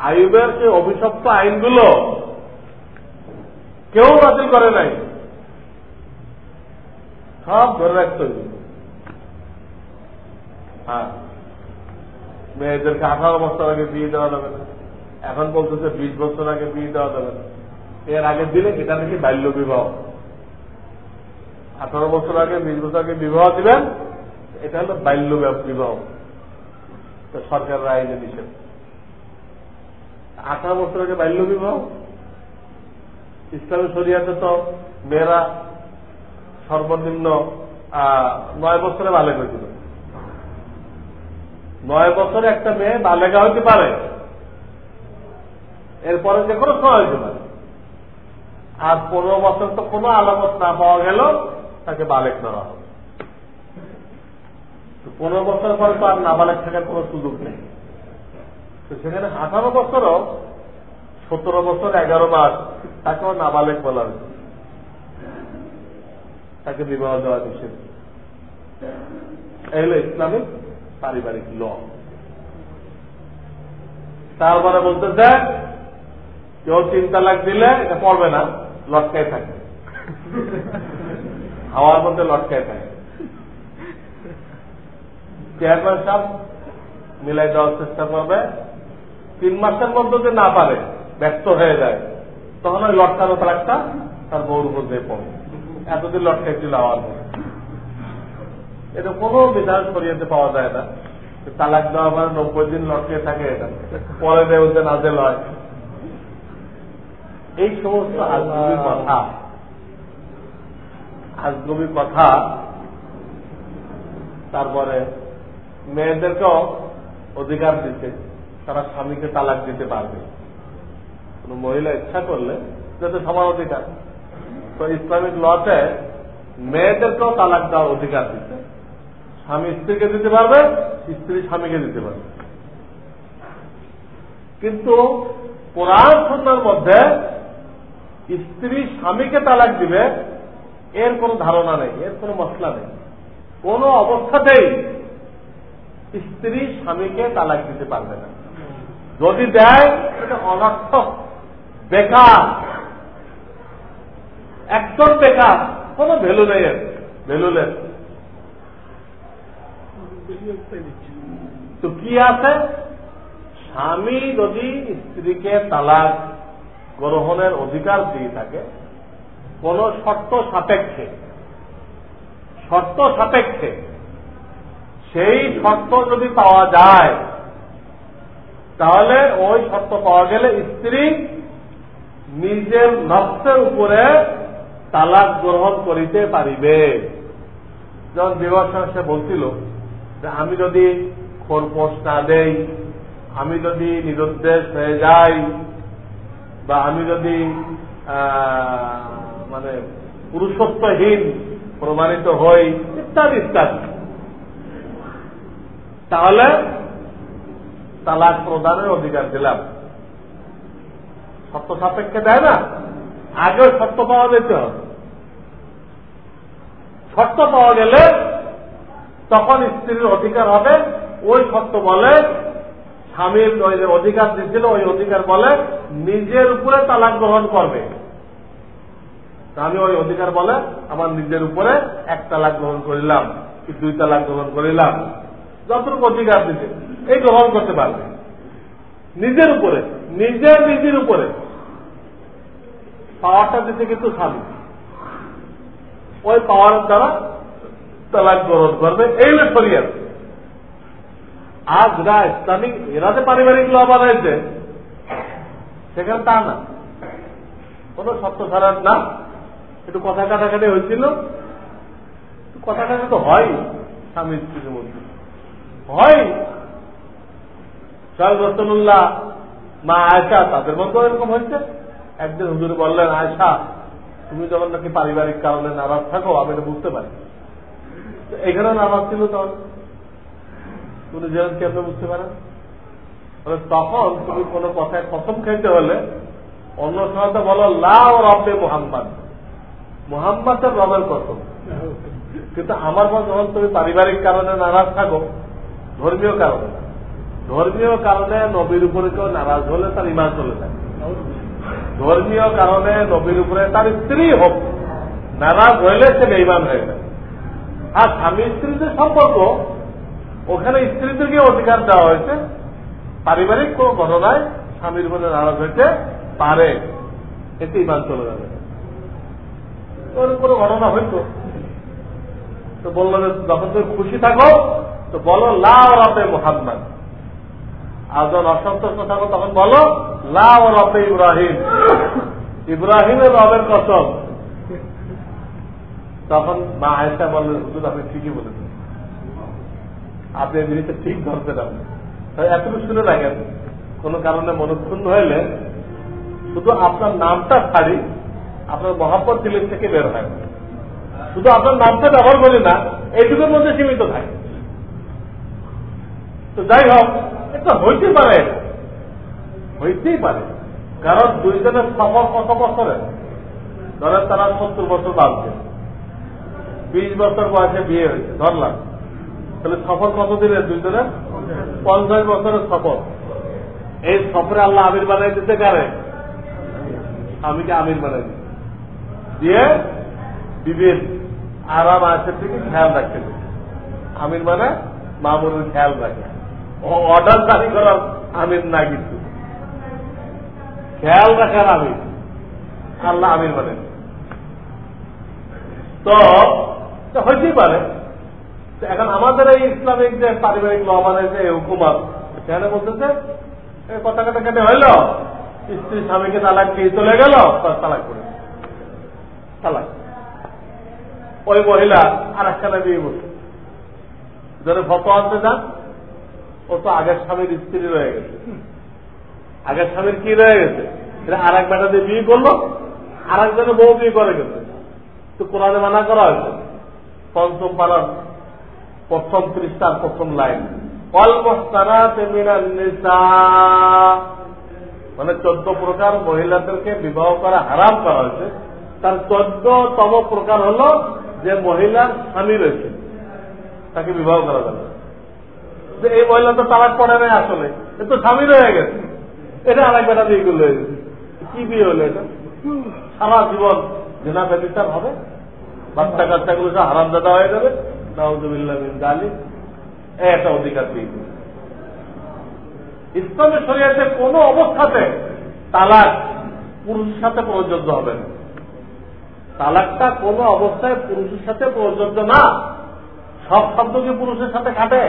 Speaker 1: আয়ুবের যে অভিশপ্ত আইনগুলো কেউ বাতিল করে নাই। সব ধরে রাখতে হবে হ্যাঁ। মেয়েদেরকে আঠারো বছর আগে বিয়ে দেওয়া যাবে না। এখন বলতেছে বিশ বছর আগে বিয়ে দেওয়া যাবে না। এর আগে দিলে এটা নাকি বাল্য বিবাহ। আঠারো বছর আগে, বিশ বছর আগে বিবাহ দিবেন, এটা হলো বাল্য বিবাহ। সরকারের আইনে নিষেধ আঠারো বছর আগে বাল্য বিবাহ। ইসলামী শরিয়াতে তো মেয়েরা সর্বনিম্ন নয় বছরে বালেক হয়েছিল। নয় বছরে একটা মেয়ে বালেগা হইতে পারে। এরপরে যে কোনো সময় হইতে পারে। আর পনেরো বছর তো কোনো আলামত না পাওয়া গেল, তাকে বালেক ধরা হবে পনেরো বছর পরে তো আর নাবালেক থাকার কোনো সুযোগ নেই। তো সেখানে আঠারো বছরও, সতেরো বছর, এগারো মাস, তাকেও নাবালেক বলা হয়েছে। তাকে বিবাহ দেওয়া নিষেধ এই হল ইসলামিক পারিবারিক ল। তারপরে বলতেছে কেউ তিন তালাক দিলে এটা পড়বে না লটকাই থাকে। হাওয়ার মধ্যে লটকাই থাকে। চেয়ারম্যান সাহেব মিলাই দেওয়ার চেষ্টা করবে তিন মাসের মধ্যে যদি না পারে ব্যস্ত হয়ে যায় তখন ওই লটকানো তালাকটা তার বউর উপর দিয়ে পড়ে। এতদিন লটকাইছিল আমার এটা কোনো বিধান সরিয়েতে পাওয়া যায় না। তালাক দেওয়া মানে নব্বই দিন লটকে থাকে এটা। পরে দেওয়া নাজেল হয়। এই সমস্ত আজগবি কথা আজগবি কথা তারপরে মেয়েদেরকেও অধিকার দিতে তারা স্বামীকে তালাক দিতে পারবে। কোন মহিলা ইচ্ছা করলে যাতে সমান অধিকার তো ইসলামিক লতে মেয়েদেরকেও তালাক দেওয়ার অধিকার দিতে স্বামী স্ত্রীকে দিতে পারবে, স্ত্রী স্বামীকে দিতে পারবে। কিন্তু কোরআন সন্ন্যার মধ্যে স্ত্রী স্বামীকে তালাক দিবে, এর কোন ধারণা নেই, এর কোন মশলা নেই। কোন অবস্থাতেই স্ত্রী স্বামীকে তালাক দিতে পারবে না। যদি দেয়, এটা অনর্থক বেকার। একদম বেকার, কোন ভ্যালু নেই এর। ভ্যালুলেস তো কি আছে? স্বামী যদি স্ত্রীকে তালাক গ্রহণের অধিকার দিয়ে থাকে, কোন শর্ত সাপেক্ষে শর্ত সাপেক্ষে, সেই শর্ত যদি পাওয়া যায় তাহলে ওই শর্ত পাওয়া গেলে স্ত্রী নিজের নকশের উপরে তালাক গ্রহণ করিতে পারিবে। যেমন বিবাহ সে বলছিল যে আমি যদি খোরপোষ না দেই, আমি যদি নিরুদ্দেশ হয়ে যাই, বা আমি যদি মানে পুরুষত্বহীন প্রমাণিত হই, ইত্যাদি ইত্যাদি, তাহলে তালাক প্রদানের অধিকার দিলাম। সত্য সাপেক্ষে দেয় না। আগেও সত্য পাওয়া যেতে। হবে সত্য পাওয়া গেলে তখন স্ত্রীর অধিকার হবে। ওই সত্য বলে, স্বামীর ওই অধিকার দিচ্ছিল ওই অধিকার বলে নিজের উপরে তালাক গ্রহণ করবে। আমি ওই অধিকার বলে, আমার নিজের উপরে এক তালাক গ্রহণ করিলাম, কি দুই তালাক গ্রহণ করিলাম। যতটুকু অধিকার দিতে এই গ্রহণ করতে পারবে। নিজের উপরে, নিজের নিজের উপরে পাওয়ারটা দিতে কিন্তু স্বামী ওই পাওয়ারের দ্বারা তালাক গ্রহণ করবে, এই শরিয়ার আজ যেটা ইসলামিক, এরা যে পারিবারিক ল বানাইছে, সেখানে তা না। কোন সত্য ছাড়ার না। একটু কথা কাটাকাটি হয়েছিল। কথা কাটা তো হয় স্বামী স্ত্রীর মধ্যে। হয় সাহেব রসনুল্লাহ মা আয়সা তাদের মধ্যেও এরকম হয়েছে। একদিন হুজুর বললেন আয়সা তুমি যখন নাকি পারিবারিক কারণে নারাজ থাকো, আমি এটা বুঝতে পারি। এখানেও নারাজ ছিল তখন। তুমি যেন কেমন বুঝতে পারেন? তখন তুমি কোন কথায় কসম খাইতে হলে অন্য সময় তো বলো লাভ রবে মোহাম্মদ। মোহাম্মদের রবের কসম। কিন্তু আমার মত, যখন তুমি পারিবারিক কারণে নারাজ থাকো ধর্মীয় কারণে। ধর্মীয় কারণে নবীর উপরে কেউ নারাজ হলে তার ইমান চলে যায়। ধর্মীয় কারণে নবীর উপরে তার স্ত্রী হোক, নারাজ হইলে সে বেইমান হয়ে যায়। আর স্বামী স্ত্রীদের সম্পর্ক, ওখানে স্ত্রীদেরকে অধিকার দেওয়া হয়েছে। পারিবারিক কোন ঘটনায় স্বামীর উপরে নারাজ হইতে পারে, এতে ইমান চলে যাবে। কোনো ঘটনা হইতো। তো বলল যে, যখন তুমি খুশি থাকো তো বলো লাভ রবে মোহাম্মদ। আর যখন অসন্তুষ্ট থাকো তখন বলো লাভ রবে ইব্রাহিম। ইব্রাহিমের রবের কসম। তখন মা আয়সা বললেন, হুজুর, আপনি ঠিকই বলেছেন। আপনি জিনিসটা ঠিক ধরতে আপনি এতটুকু শুনে রাখেন, কোন কারণে মনক্ষুণ্ণ হইলে শুধু আপনার নামটা ছাড়ি আপনার মহাপত দিলের থেকে বের হয়। শুধু আপনার নামটা ব্যবহার করি না, এইটুকুর মধ্যে সীমিত থাকে। তো যাই হোক এটা হইতে পারে। হইতেই পারে। কারণ দুইজনের সফর কত বছরের ধরেন তারা সত্তর বছর বাঁধছে বিশ বছর বয়সে বিয়ে হয়েছে, ধরলাম। তাহলে সফর কত দিনের দুইজনের? পঞ্চাশ বছরের সফর। এই সফরে আল্লাহ আমির বানাই দিতে কারে? আমিকে আমির বানাই দিতে দিয়ে বিবেক আরাম আছে থেকে খেয়াল রাখতে আমির মানে মামুনের খেয়াল রাখে। অর্ডার জারি করার আমির না কিন্তু। খেয়াল রাখার আমির। আল্লাহ আমির মানে তো হইতেই পারে। এখন আমাদের এই ইসলামিক যে পারিবারিক মানে যে হুকুমত, সেখানে বলতেছে কথা কাটা কেটে হইল। স্ত্রী স্বামীকে তালাক দিয়ে চলে গেল তালাক করে তালাক। ওই মহিলা আর একখানে বিয়ে বসে ধরে ফটো আনতে যান। ও তো আগের স্বামীর স্ত্রী রয়ে গেছে। আগের স্বামীর কি রয়ে গেছে? আর এক বেটা দিয়ে বিয়ে করল? আর একজনে বউ বিয়ে করে গেছে। তো কোরআনে মানা করা হয়েছে, পঞ্চম পাড়ার প্রথম পৃষ্ঠার প্রথম লাইন। মানে চোদ্দ প্রকার মহিলাদেরকে বিবাহ করা হারাম করা হয়েছে। তার চোদ্দতম প্রকার হল যে মহিলার স্বামী রয়েছে, তাকে বিবাহ করা যাবে যে এই মহিলা তো তালাক পড়ে নাই আসলে, এ তো স্বামী রয়ে গেছে। এটা আরেক বেটা বিয়ে করলে হয়ে গেছে। কি বিয়ে হলো এটা? সারা জীবন জেনা ব্যবচার হবে। বাচ্চা কাচ্চাগুলো সব হারামদাদা হয়ে যাবে। নাউজুবিল্লাহ গালি একটা অধিকার দিয়ে ইসলামের শরীয়তে কোন অবস্থাতে তালাক পুরুষের সাথে প্রযোজ্য হবে না। তালাকটা কোন অবস্থায় পুরুষের সাথে প্রযোজ্য না। সব শব্দ কি পুরুষের সাথে খাটে?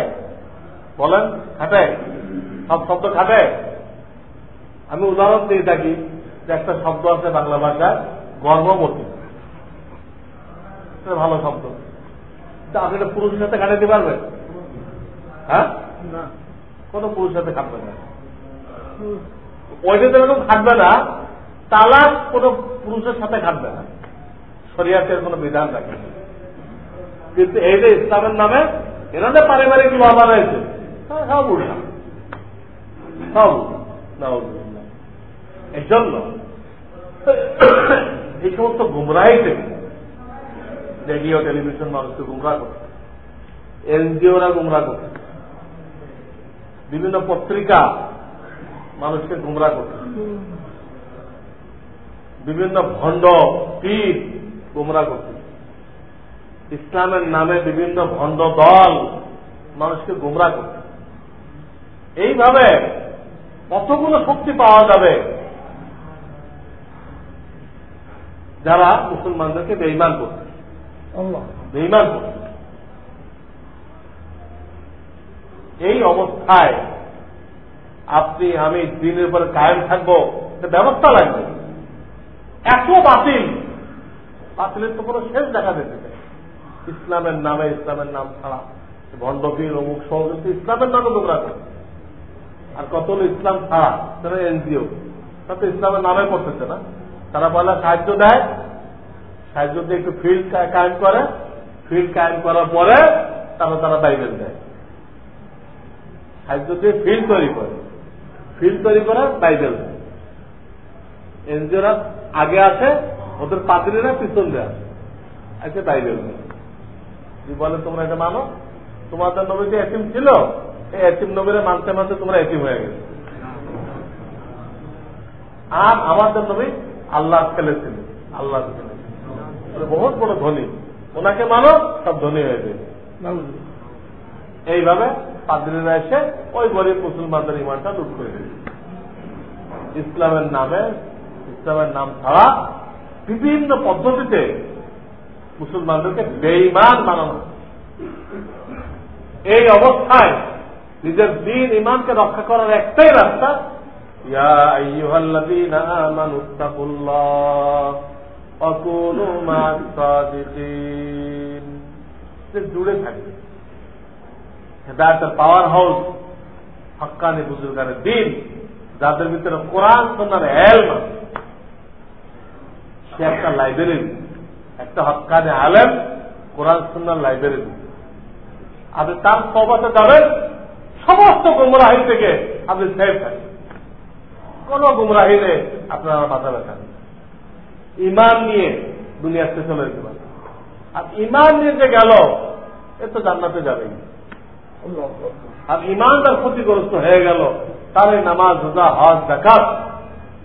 Speaker 1: বলেন খাটে? সব শব্দ খাটে? আমি উদাহরণ দিয়ে থাকি যে একটা শব্দ আছে বাংলা ভাষায় গর্ভবতী। ভালো শব্দ। আপনি এটা পুরুষের সাথে কাটাতে পারবেন? হ্যাঁ? কোন পুরুষের সাথে কাটবে না। ওইটা যেরকম খাটবে না তালাক কোন পুরুষের সাথে খাটবে না। শরিয়াতের কোন বিধান রাখে কিন্তু এই যে ইসলামের নামে এরা যে পারিবারিক লবা রয়েছে। সব উল্টা সব এই জন্য এই সমস্ত গুমরাহি থেকে রেডিও টেলিভিশন মানুষকে গুমরা করছে এনজিওরা গুমরা করছে বিভিন্ন পত্রিকা মানুষকে গুমরা করছে বিভিন্ন ভণ্ড পীর গুমরা করছে ইসলামের নামে বিভিন্ন ভণ্ড দল মানুষকে গুমরা করছে এইভাবে কতগুলো শক্তি পাওয়া যাবে? যারা মুসলমানদেরকে বেইমান করছে। বেইমান করছে। এই অবস্থায় আপনি আমি দিনের পরে কায়েম থাকব ব্যবস্থা লাগবে। এত বাতিল। বাতিলের তো কোনো শেষ দেখা যেতে ইসলামের নামে ইসলামের নাম ছাড়া। ভণ্ডপীর অমুক সহযোগী ইসলামের নামে তোমরা করে আর কত হলো ইসলাম ছাড়া? তারা এনজিও। তাতে ইসলামের নামে করতেছে না। তারা বলে সাহায্য দেয়। সাহায্য দিয়ে একটু ফিল্ড কায়েম করে। ফিল্ড কায়েম করার পরে তারা তারা বাইবেল দেয়। সাহায্য দিয়ে ফিল্ড তৈরি করে। ফিল্ড তৈরি করে বাইবেল দেয়। এনজিওরা আগে আছে ওদের পাত্রীরা পিছন দেয় আছে বাইবেল দেয়। বলে তোমরা এটা মানো, তোমাদের নবী যে এটিম ছিল? এটিম নবীরে মানতে মানতে তোমরা এটিম হয়ে গেছে। আর আমাদের নবী আল্লাহ খেলেছিল আল্লাহ বহুত বড় ধনী। ওনাকে মানো, সব ধনী হয়ে যাবে এইভাবে পাদ্রীরা এসে ওই গরিব মুসলমানদের ইমানটা লুট করে দিল ইসলামের নামে, ইসলামের নাম ছাড়া বিভিন্ন পদ্ধতিতে মুসলমানদেরকে বেইমান বানানো এই অবস্থায় নিজের দিন ইমানকে রক্ষা করার একটাই রাস্তা। জুড়ে থাকবে। হেদায়তের পাওয়ার হাউস হকানি বুজুর্গানের দিন, যাদের ভিতরে কোরআন সন্ন্যার এলম সে একটা লাইব্রেরি একটা হকানি আলেম, কোরআন সন্ন্যার লাইব্রেরি আপনি তার সবাতে যাবেন সমস্ত গুমরাহি থেকে আপনি সেফ থাকেন। কোন গুমরাহি নেই, আপনারা মাথা ব্যথা ইমান নিয়ে দুনিয়াতে চলে যেতে পারে। আর ইমান নিয়ে যে গেল, এ তো জান্নাতে যাবেই। আর ইমানদার ক্ষতিগ্রস্ত হয়ে গেল, তার এই নামাজ, রোজা, হজ দেখাত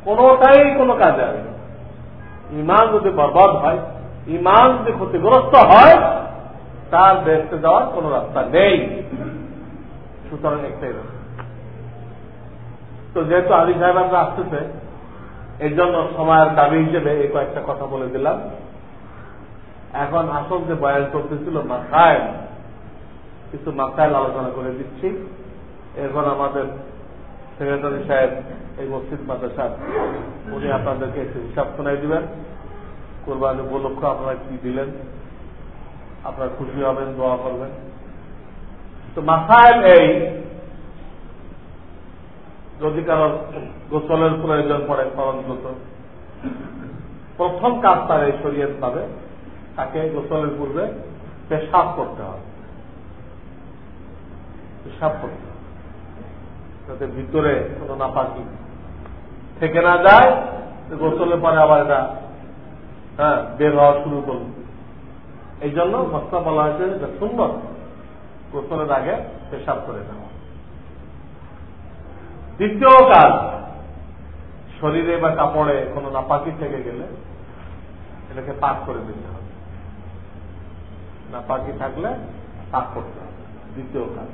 Speaker 1: কোনটাই কোনো কাজে আসবে ইমান যদি বরবাদ হয়, ইমান যদি ক্ষতিগ্রস্ত হয়, তার দেখতে যাওয়ার কোন রাস্তা নেই। সুতরাং একটাই রাস্তা তো যেহেতু আলী সাহেব আমরা আসতেছে এর জন্য সময়ের দাবি হিসেবে এই কয়েকটা কথা বলে দিলাম। এখন আসল যে বয়ান করতেছিল মাথায় কিছু মাথায় আলোচনা করে দিচ্ছি। এখন আমাদের সেক্রেটারি সাহেব এই মসজিদ মাদ্রাসা উনি আপনাদেরকে একটু হিসাব শোনাই দিবেন। কোরবানি উপলক্ষ আপনারা কি দিলেন? আপনারা খুশি হবেন, দোয়া করবেন। তো মাসাইল এই যদি কারও গোসলের প্রয়োজন পড়ে ফরনগত প্রথম কাজ তার এই শরীয়ত পাবে তাকে গোসলের পূর্বে পেশাব করতে হবে পেশাব করতে হবে যাতে ভিতরে কোন নাপাকি থেকে না যায় গোসলের পরে আবার এটা হ্যাঁ বের হওয়া শুরু করল এই জন্য মশলা বলা হয়েছে যে সুন্দর গোসলের আগে পেশাব করে নেওয়া দ্বিতীয় কাজ, শরীরে বা কাপড়ে কোনো নাপাকি থেকে গেলে এটাকে পাক করে দিতে হবে। নাপাকি থাকলে পাক করতে হবে। দ্বিতীয় কাজ।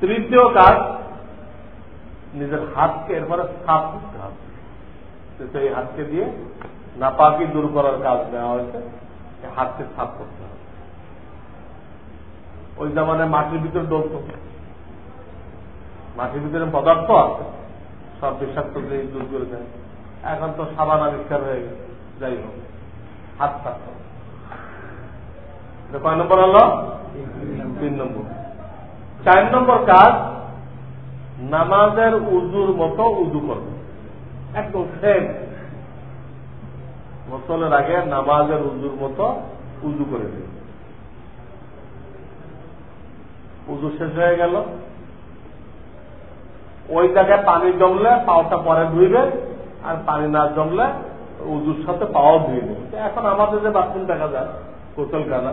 Speaker 1: তৃতীয় কাজ, নিজের হাতকে এরপরে সাফ করতে হবে। এই হাতকে দিয়ে নাপাকি দূর করার কাজ দেওয়া হয়েছে হাতকে সাফ করতে হবে। ওই জামানে মাটির ভিতরে ডলত মাটির ভিতরে পদার্থ আছে, সব বিষাক্ত দূর করে দেয়। এখন তো সাবান আবিষ্কার হয়ে গেছে, যাই হোক, হাত থাকতে কয় নম্বর হলো? তিন নম্বর। চার নম্বর কাজ, নামাজের উজুর মতো উজু করবে একদম সেম গোসলের আগে নামাজের উজুর মতো উজু করে দেবে উজু শেষ হয়ে গেল। ওই জায়গায় পানি জমলে পাওটা পরে ধুইবে, আর পানি না জমলে উজুর সাথে পাওয়াও ধুয়ে নেবে এখন আমাদের যে বাথরুম দেখা যায় গোসলখানা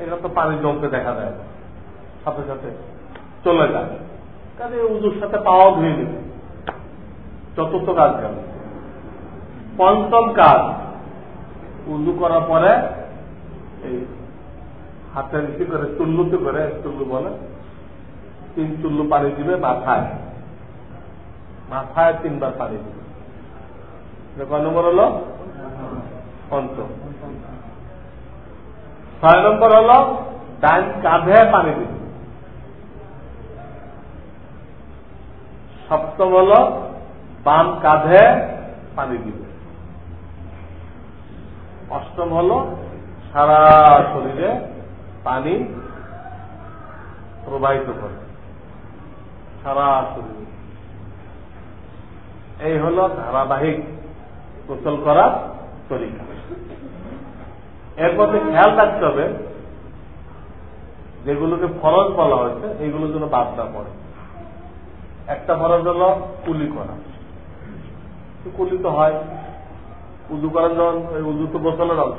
Speaker 1: এখানে তো পানি জমতে দেখা যায় সাথে সাথে চলে যায়। কাজে উজুর সাথে পাওয়াও ধুয়ে নেবে চতুর্থ কাজ গেল পঞ্চম কাজ, উজু করার পরে এই হাতের কি করে চুল্লুতে করে, চুল্লু বলে। তিন চুল্লু পানি দিবে, মাথায়। মাথায় তিনবার পানি দিবে। কয় নম্বর হলো? পঞ্চম ছয় নম্বর হলো ডাইন কাঁধে পানি দিবে। সপ্তম হল, বাম কাঁধে পানি দিবে। অষ্টম হল, সারা শরীরে পানি প্রবাহিত করে। সারা শরীরে। এই হল ধারাবাহিক গোসল করার তরিকা। এর মধ্যে খেয়াল রাখতে হবে, যেগুলোকে ফরজ বলা হয়েছে এইগুলো যেন বাদ না পড়ে। একটা ফরজ হল কুলি করা। কুলি তো হয়। উজু করার যখন উজু তো গোসলের অংশ।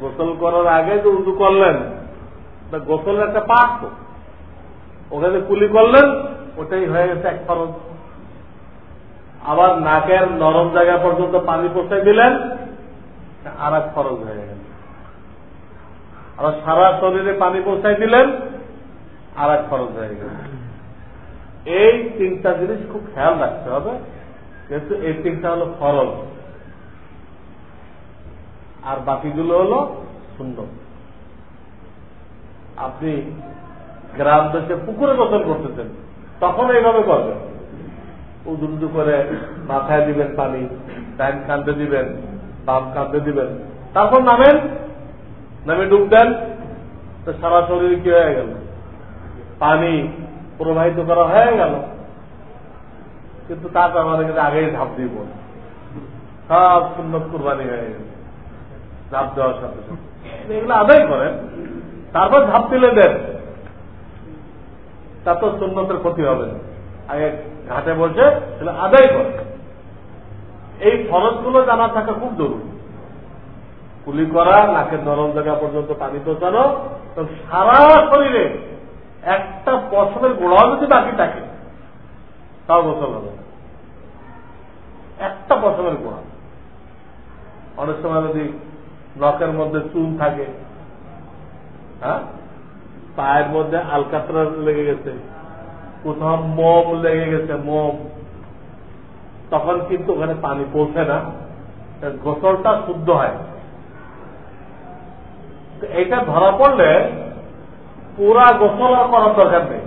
Speaker 1: গোসল করার আগে যে উজু করলেন তা গোসলের একটা পাঠ তো ওখানে কুলি করলেন, ওটাই হয়ে গেছে এক খরচ আবার নাকের নরম জায়গা পর্যন্ত পানি পৌঁছাই দিলেন আর এক খরচ হয়ে গেল আবার সারা শরীরে পানি পৌঁছাই দিলেন আর এক খরচ হয়ে গেল এই তিনটা জিনিস খুব খেয়াল রাখতে হবে কিন্তু এই তিনটা হলো ফরজ। আর বাকিগুলো হলো সুন্দর আপনি গ্রাম দেশে পুকুরে গোসল করতেছেন, তখন এইভাবে করবেন। উদু উদু করে মাথায় দিবেন পানি, ডাইন কান্দে দিবেন, বাম কান্দে দিবেন। তারপর নামেন, নামে ডুব দেন, তো সারা শরীর কি হয়ে গেল? পানি প্রবাহিত করা হয়ে গেল। কিন্তু তারপর আমাদের কাছে আগেই ধাপ দিব। সব সুন্নত কুরবানি হয়ে গেল। ধাপ দেওয়ার সাথে সাথে। এগুলো আদায় করেন, তারপর ধাপ দিলে দেন। তা তো সুন্নতের ক্ষতি হবে আগে ঘাটে বসে সেটা আদায় করে। এই ফরজগুলো জানা থাকা খুব জরুরি। কুলি করা, নাকের নরম জায়গা পর্যন্ত পানি পৌঁছানো, তো সারা শরীরে একটা পশমের গোড়াও যদি বাকি থাকে, তাও গোসল হবে একটা পশমের গোড়া। অনেক সময় যদি নখের মধ্যে চুন থাকে। হ্যাঁ? পায়ের মধ্যে আলকাতরা লেগে গেছে। কোথাও মোম লেগে গেছে, মোম। তখন কিন্তু ওখানে পানি পৌঁছে না। গোসলটা শুদ্ধ হয়। এটা ধরা পড়লে পুরা গোসল আর করার দরকার নেই।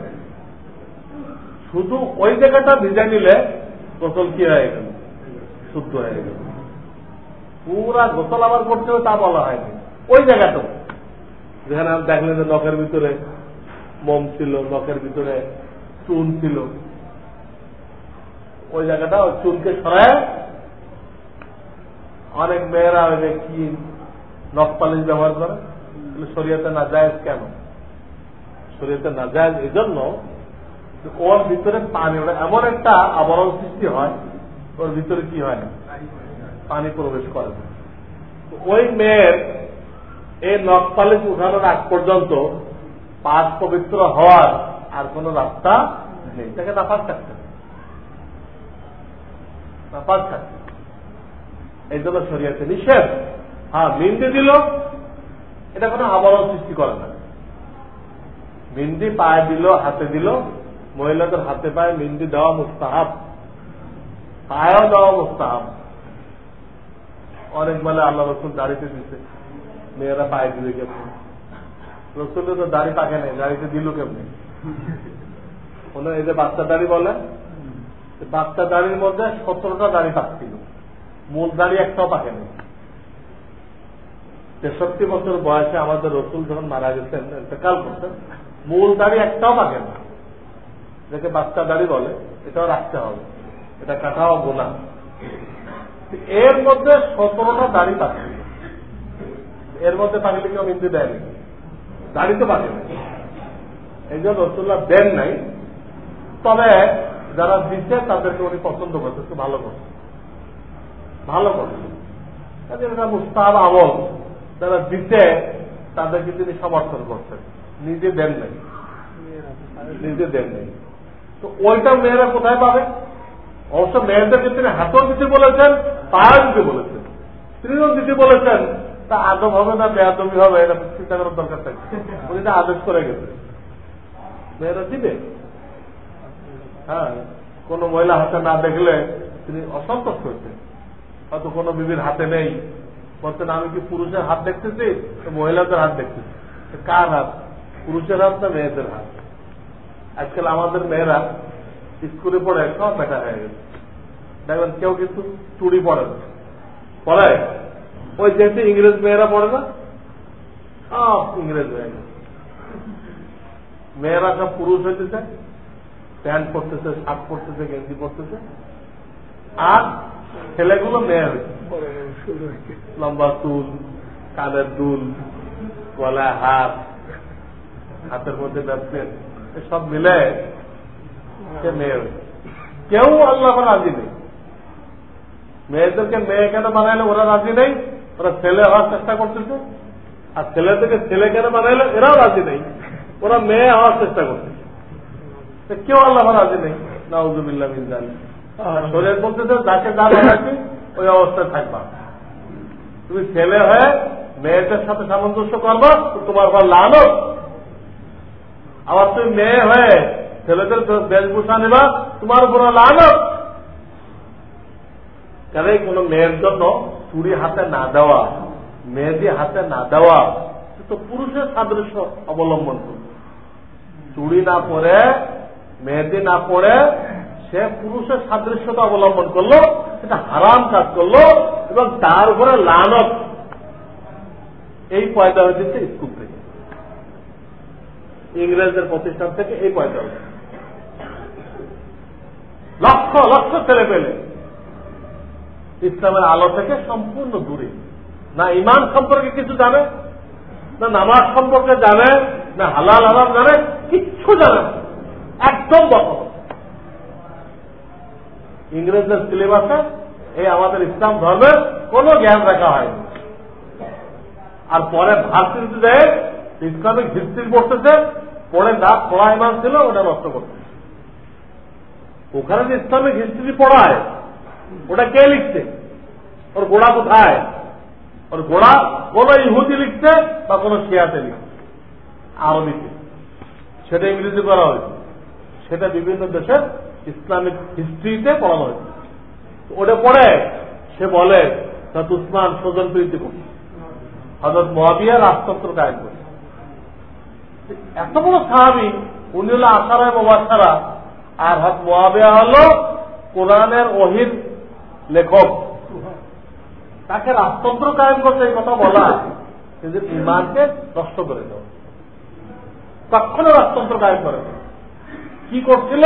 Speaker 1: শুধু ওই জায়গাটা ভিজে নিলে গোসল কি হয়ে গেল? শুদ্ধ হয়ে গেল। পুরা গোসল আবার করতে হবে তা বলা হয়নি। ওই জায়গাটা যেখানে আমি দেখলেন যে নখের ভিতরে মোম ছিল, নখের ভিতরে চুন ছিল। ওই জায়গাটা চুনকে সরায় অনেক মেয়েরা ওই কি নখ পালিশ ব্যবহার করে? শরীয়তে না যায় কেন? শরীয়তে না যায় এই জন্য ওর ভিতরে পানি এমন একটা আবরণ সৃষ্টি হয়, ওর ভিতরে কি হয় না? পানি প্রবেশ করে। না ওই মেয়ের এই নখ পালিশ উঠানোর আগ পর্যন্ত পাঁচ পবিত্র হওয়ার আর কোন রাস্তা নেই। তাকে নাপাক থাকতে নাপাক থাকতে এই জন্য শরীয়তে নিষেধ। হ্যাঁ মিন্দি দিল, এটা কোনো আবরণ সৃষ্টি করে না। মিন্দি পায়ে দিল, হাতে দিল, মহিলাদের হাতে পায়ে মিন্দি দেওয়া মুস্তাহাব। পায়েও দেওয়া মুস্তাহাব। অনেক বেলা আল্লাহ রসুল দাড়িতে দিচ্ছে মেয়েরা পায়ে দিলে কেমন? রসুলের তো দাড়ি পাকে নেই, দাড়িতে দিল কেমনি? ওনার এই যে বাচ্চা দাড়ি বলে বাচ্চা দাড়ির মধ্যে সতেরোটা দাড়ি পাকছিল মূল দাড়ি একটাও পাকে নেই। তেষট্টি বছর বয়সে আমাদের রসুল যখন মারা গেছেন, ইন্তেকাল করছেন, মূল দাড়ি একটাও পাকে না যাকে বাচ্চা দাড়ি বলে, এটাও রাখতে হবে। এটা কাটাও গোনা। এর মধ্যে সতেরোটা দাড়ি পাচ্ছে এর মধ্যে পাকলে কেউ হিন্দি দেয়নি দাড়ি তো পাকে এই জন্য রসুল্লাহ দেন নাই। তবে যারা দিচ্ছে, তাদেরকে উনি পছন্দ একটু ভালো করছে। ভালো করছে। এটা মুস্তাব আমল। যারা দিচ্ছে, তাদেরকে তিনি সমর্থন করছেন। নিজে দেন নাই। নিজে দেন নাই। তো ওইটা মেয়েরা কোথায় পাবে? অবশ্য মেয়েদেরকে তিনি হাতও দিতে বলেছেন পায়ে দিতে বলেছেন তিনিও দিতে বলেছেন, তা আদব হবে না, বেয়াদবি হবে, এটা চিন্তা করার দরকার থাকে উনি আদেশ করে গেছে মেয়েরা দিবে। হ্যাঁ কোন মহিলা হাতে না দেখলে তিনি অসন্তোষ করছেন হয়তো কোনো বিবির হাতে নেই। বলছেন, আমি কি পুরুষের হাত দেখতেছি? মহিলাদের হাত দেখতেছি। কার হাত? পুরুষের হাত না মেয়েদের হাত? আজকাল আমাদের মেয়েরা স্কুলে পড়ে সব বেটা হয়ে গেছে। দেখবেন কেউ কিন্তু চুড়ি পড়ে না। পড়ে? ওই যেহেতু ইংরেজ মেয়েরা পড়ে না? সব ইংরেজ গেছে মেয়েরা সব পুরুষ হইতেছে, প্যান্ট পরতেছে, শার্ট পরতেছে, গেঞ্জি পরতেছে। আর ছেলেগুলো মেয়ে হয়েছে লম্বা চুল, কানের দুল, গলায় হাত হাতের মধ্যে ব্যাপসেন সব মিলে সে মেয়ে হয়েছে কেউ আল্লাহ রাজি নেই। মেয়েদেরকে মেয়ে কেন বানাইলে? ওরা রাজি নেই? ওরা ছেলে হওয়ার চেষ্টা করতেছে। আর ছেলেদেরকে ছেলে কেন বানাইলে? এরাও রাজি নেই। ওরা মেয়ে হওয়ার চেষ্টা করতেছে। কেউ আল্লাহ রাজি নেই। শরীর বলতেছে, যাকে বানাচ্ছি ওই অবস্থায় থাকবা। তুমি ছেলে হয়ে মেয়েদের সাথে সামঞ্জস্য করবা তোমার ঘর লানো আবার তুমি মেয়ে হয়ে ছেলেদের বেশভূষা নেবা, তোমার উপর লানো কারণ কোন মেয়ের জন্য চুরি হাতে না দেওয়া, মেহেদি হাতে না দেওয়া তো পুরুষের সাদৃশ্য অবলম্বন করবে। চুড়ি না পরে, মেহেদি না পড়ে সে পুরুষের সাদৃশ্যতা অবলম্বন করল, সেটা হারাম কাজ করল এবং তার উপরে লানত। এই পয়দা হয়েছে স্কুল থেকে। ইংরেজদের প্রতিষ্ঠান থেকে এই পয়দা হয়েছে লক্ষ লক্ষ ছেলে পেলে। ইসলামের আলো থেকে সম্পূর্ণ দূরে। না ইমান সম্পর্কে কিছু জানে, না নামাজ সম্পর্কে জানে, না হালাল হালাল জানে, কিচ্ছু জানে একদম বকল ইংরেজদের সিলেবাসে এই আমাদের ইসলাম ধর্মের কোন জ্ঞান রাখা হয়নি। আর পরে ভার্সিটিতে দেয় ইসলামিক হিস্ট্রি পড়তেছে, পড়ে যা পড়া ইমান ছিল, ওটা নষ্ট করতে ওখানে যে ইসলামিক হিস্ট্রি পড়ায় ওটা কে লিখছে? ওর গোড়া কোথায়? ওর গোড়া কোন ইহুদি লিখছে বা কোন শিয়াতে লিখছে, আরবিতে। সেটা ইংরেজি করা হয়েছে। সেটা বিভিন্ন দেশের ইসলামিক হিস্ট্রিতে পড়ানো হয়েছে। ওটা পড়ে, সে বলে হজরত উসমান স্বজন প্রীতি করছে। হজরত মহাবিয়া রাজতন্ত্র কায়ন করছে। এত বড় সাহাবি, উনি হল আশারা মোবাসারা আর হজ মহাবিয়া হল কোরআনের অহির লেখক। তাকে রাজতন্ত্র কায়েম করতে এই কথা বলা কিন্তু ইমানকে নষ্ট করে দেওয়া। কখনো রাজতন্ত্র কায়েম করে কি করছিল?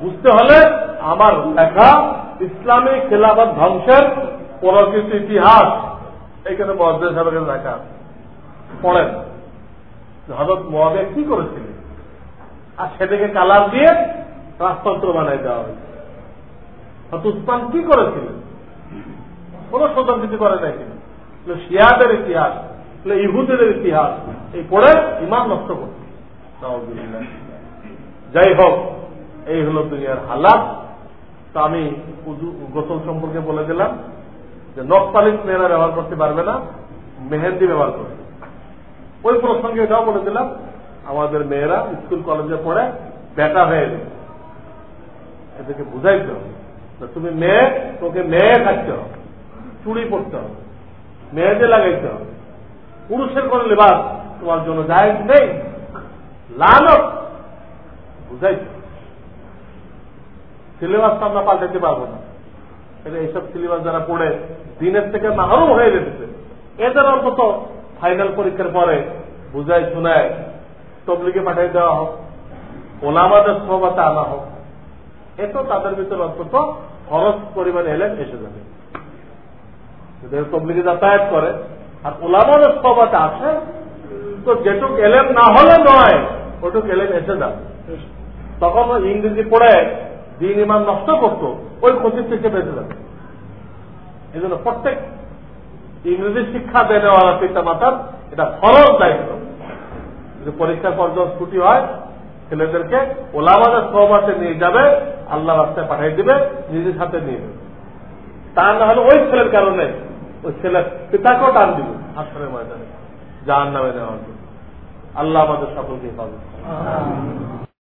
Speaker 1: বুঝতে হলে আমার লেখা ইসলামী খেলাফত ধ্বংসের পরকৃত ইতিহাস। এখানে মহাদেশ সাহেবের লেখা পড়েন। হজরত মহাদেব কি করেছিলেন? আর সেটাকে কালার দিয়ে রাজতন্ত্র বানাই দেওয়া হয়েছে। উসমান কি করেছিলেন কোন কিছু করে নাই কিন্তু শিয়াদের ইতিহাস ইহুদের ইতিহাস, এই পড়ে ইমান নষ্ট করছে। যাই হোক, এই হল দুনিয়ার হালাত। তো আমি গোসল সম্পর্কে বলে দিলাম যে নকপালিশ মেয়েরা ব্যবহার করতে পারবে না, মেহেন্দি ব্যবহার করবে। ওই প্রসঙ্গে এটাও বলে দিলাম, আমাদের মেয়েরা স্কুল কলেজে পড়ে বেটা হয়ে যাবে এদেরকে বুঝাইতে হবে। তুমি মেয়ে, তোকে মেয়ে হবে। চুড়ি পড়তে হবে। মেয়েদের লাগাইতে হবে। পুরুষের কোন লেবাস তোমার জন্য যায় নেই। লালক বুঝাইতে সিলেবাসটা আমরা পাল্টাতে পারব না। এইসব সিলেবাস যারা পড়ে, দিনের থেকে মাহরুম হয়ে যেতেছে এদের অন্তত ফাইনাল পরীক্ষার পরে বুঝাই শোনায় তবলিকে পাঠিয়ে দেওয়া হোক। ওলামাদের সহবাতে আনা হোক। এতো তাদের ভিতরে অন্তত খরচ পরিমাণে এলেন এসে যাবে। তবলিগে যাতায়াত করে, আর ওলামাদের সহবাতে আসে তো যেটুক এলেম না হলে নয়, ওটুক এলেম এসে যাবে। তখন ইংরেজি পড়ে দিন ইমান নষ্ট করতো, ওই ক্ষতির থেকে বেঁচে যাবে। এই জন্য প্রত্যেক ইংরেজি শিক্ষা দেওয়ালা পিতা মাতার এটা ফরজ দায়িত্ব। যদি পরীক্ষা পর্যন্ত ছুটি হয় ছেলেদেরকে ওলামাদের সহবাসে নিয়ে যাবে, আল্লাহ রাস্তায় পাঠিয়ে দিবে, নিজের সাথে নিয়ে যাবে তা না হলে ওই ছেলের কারণে ওই ছেলের পিতাকেও টান দিবে আসরের ময়দানে যার নামে নেওয়ার জন্য। আল্লাহ আমাদের সকলকে পাবে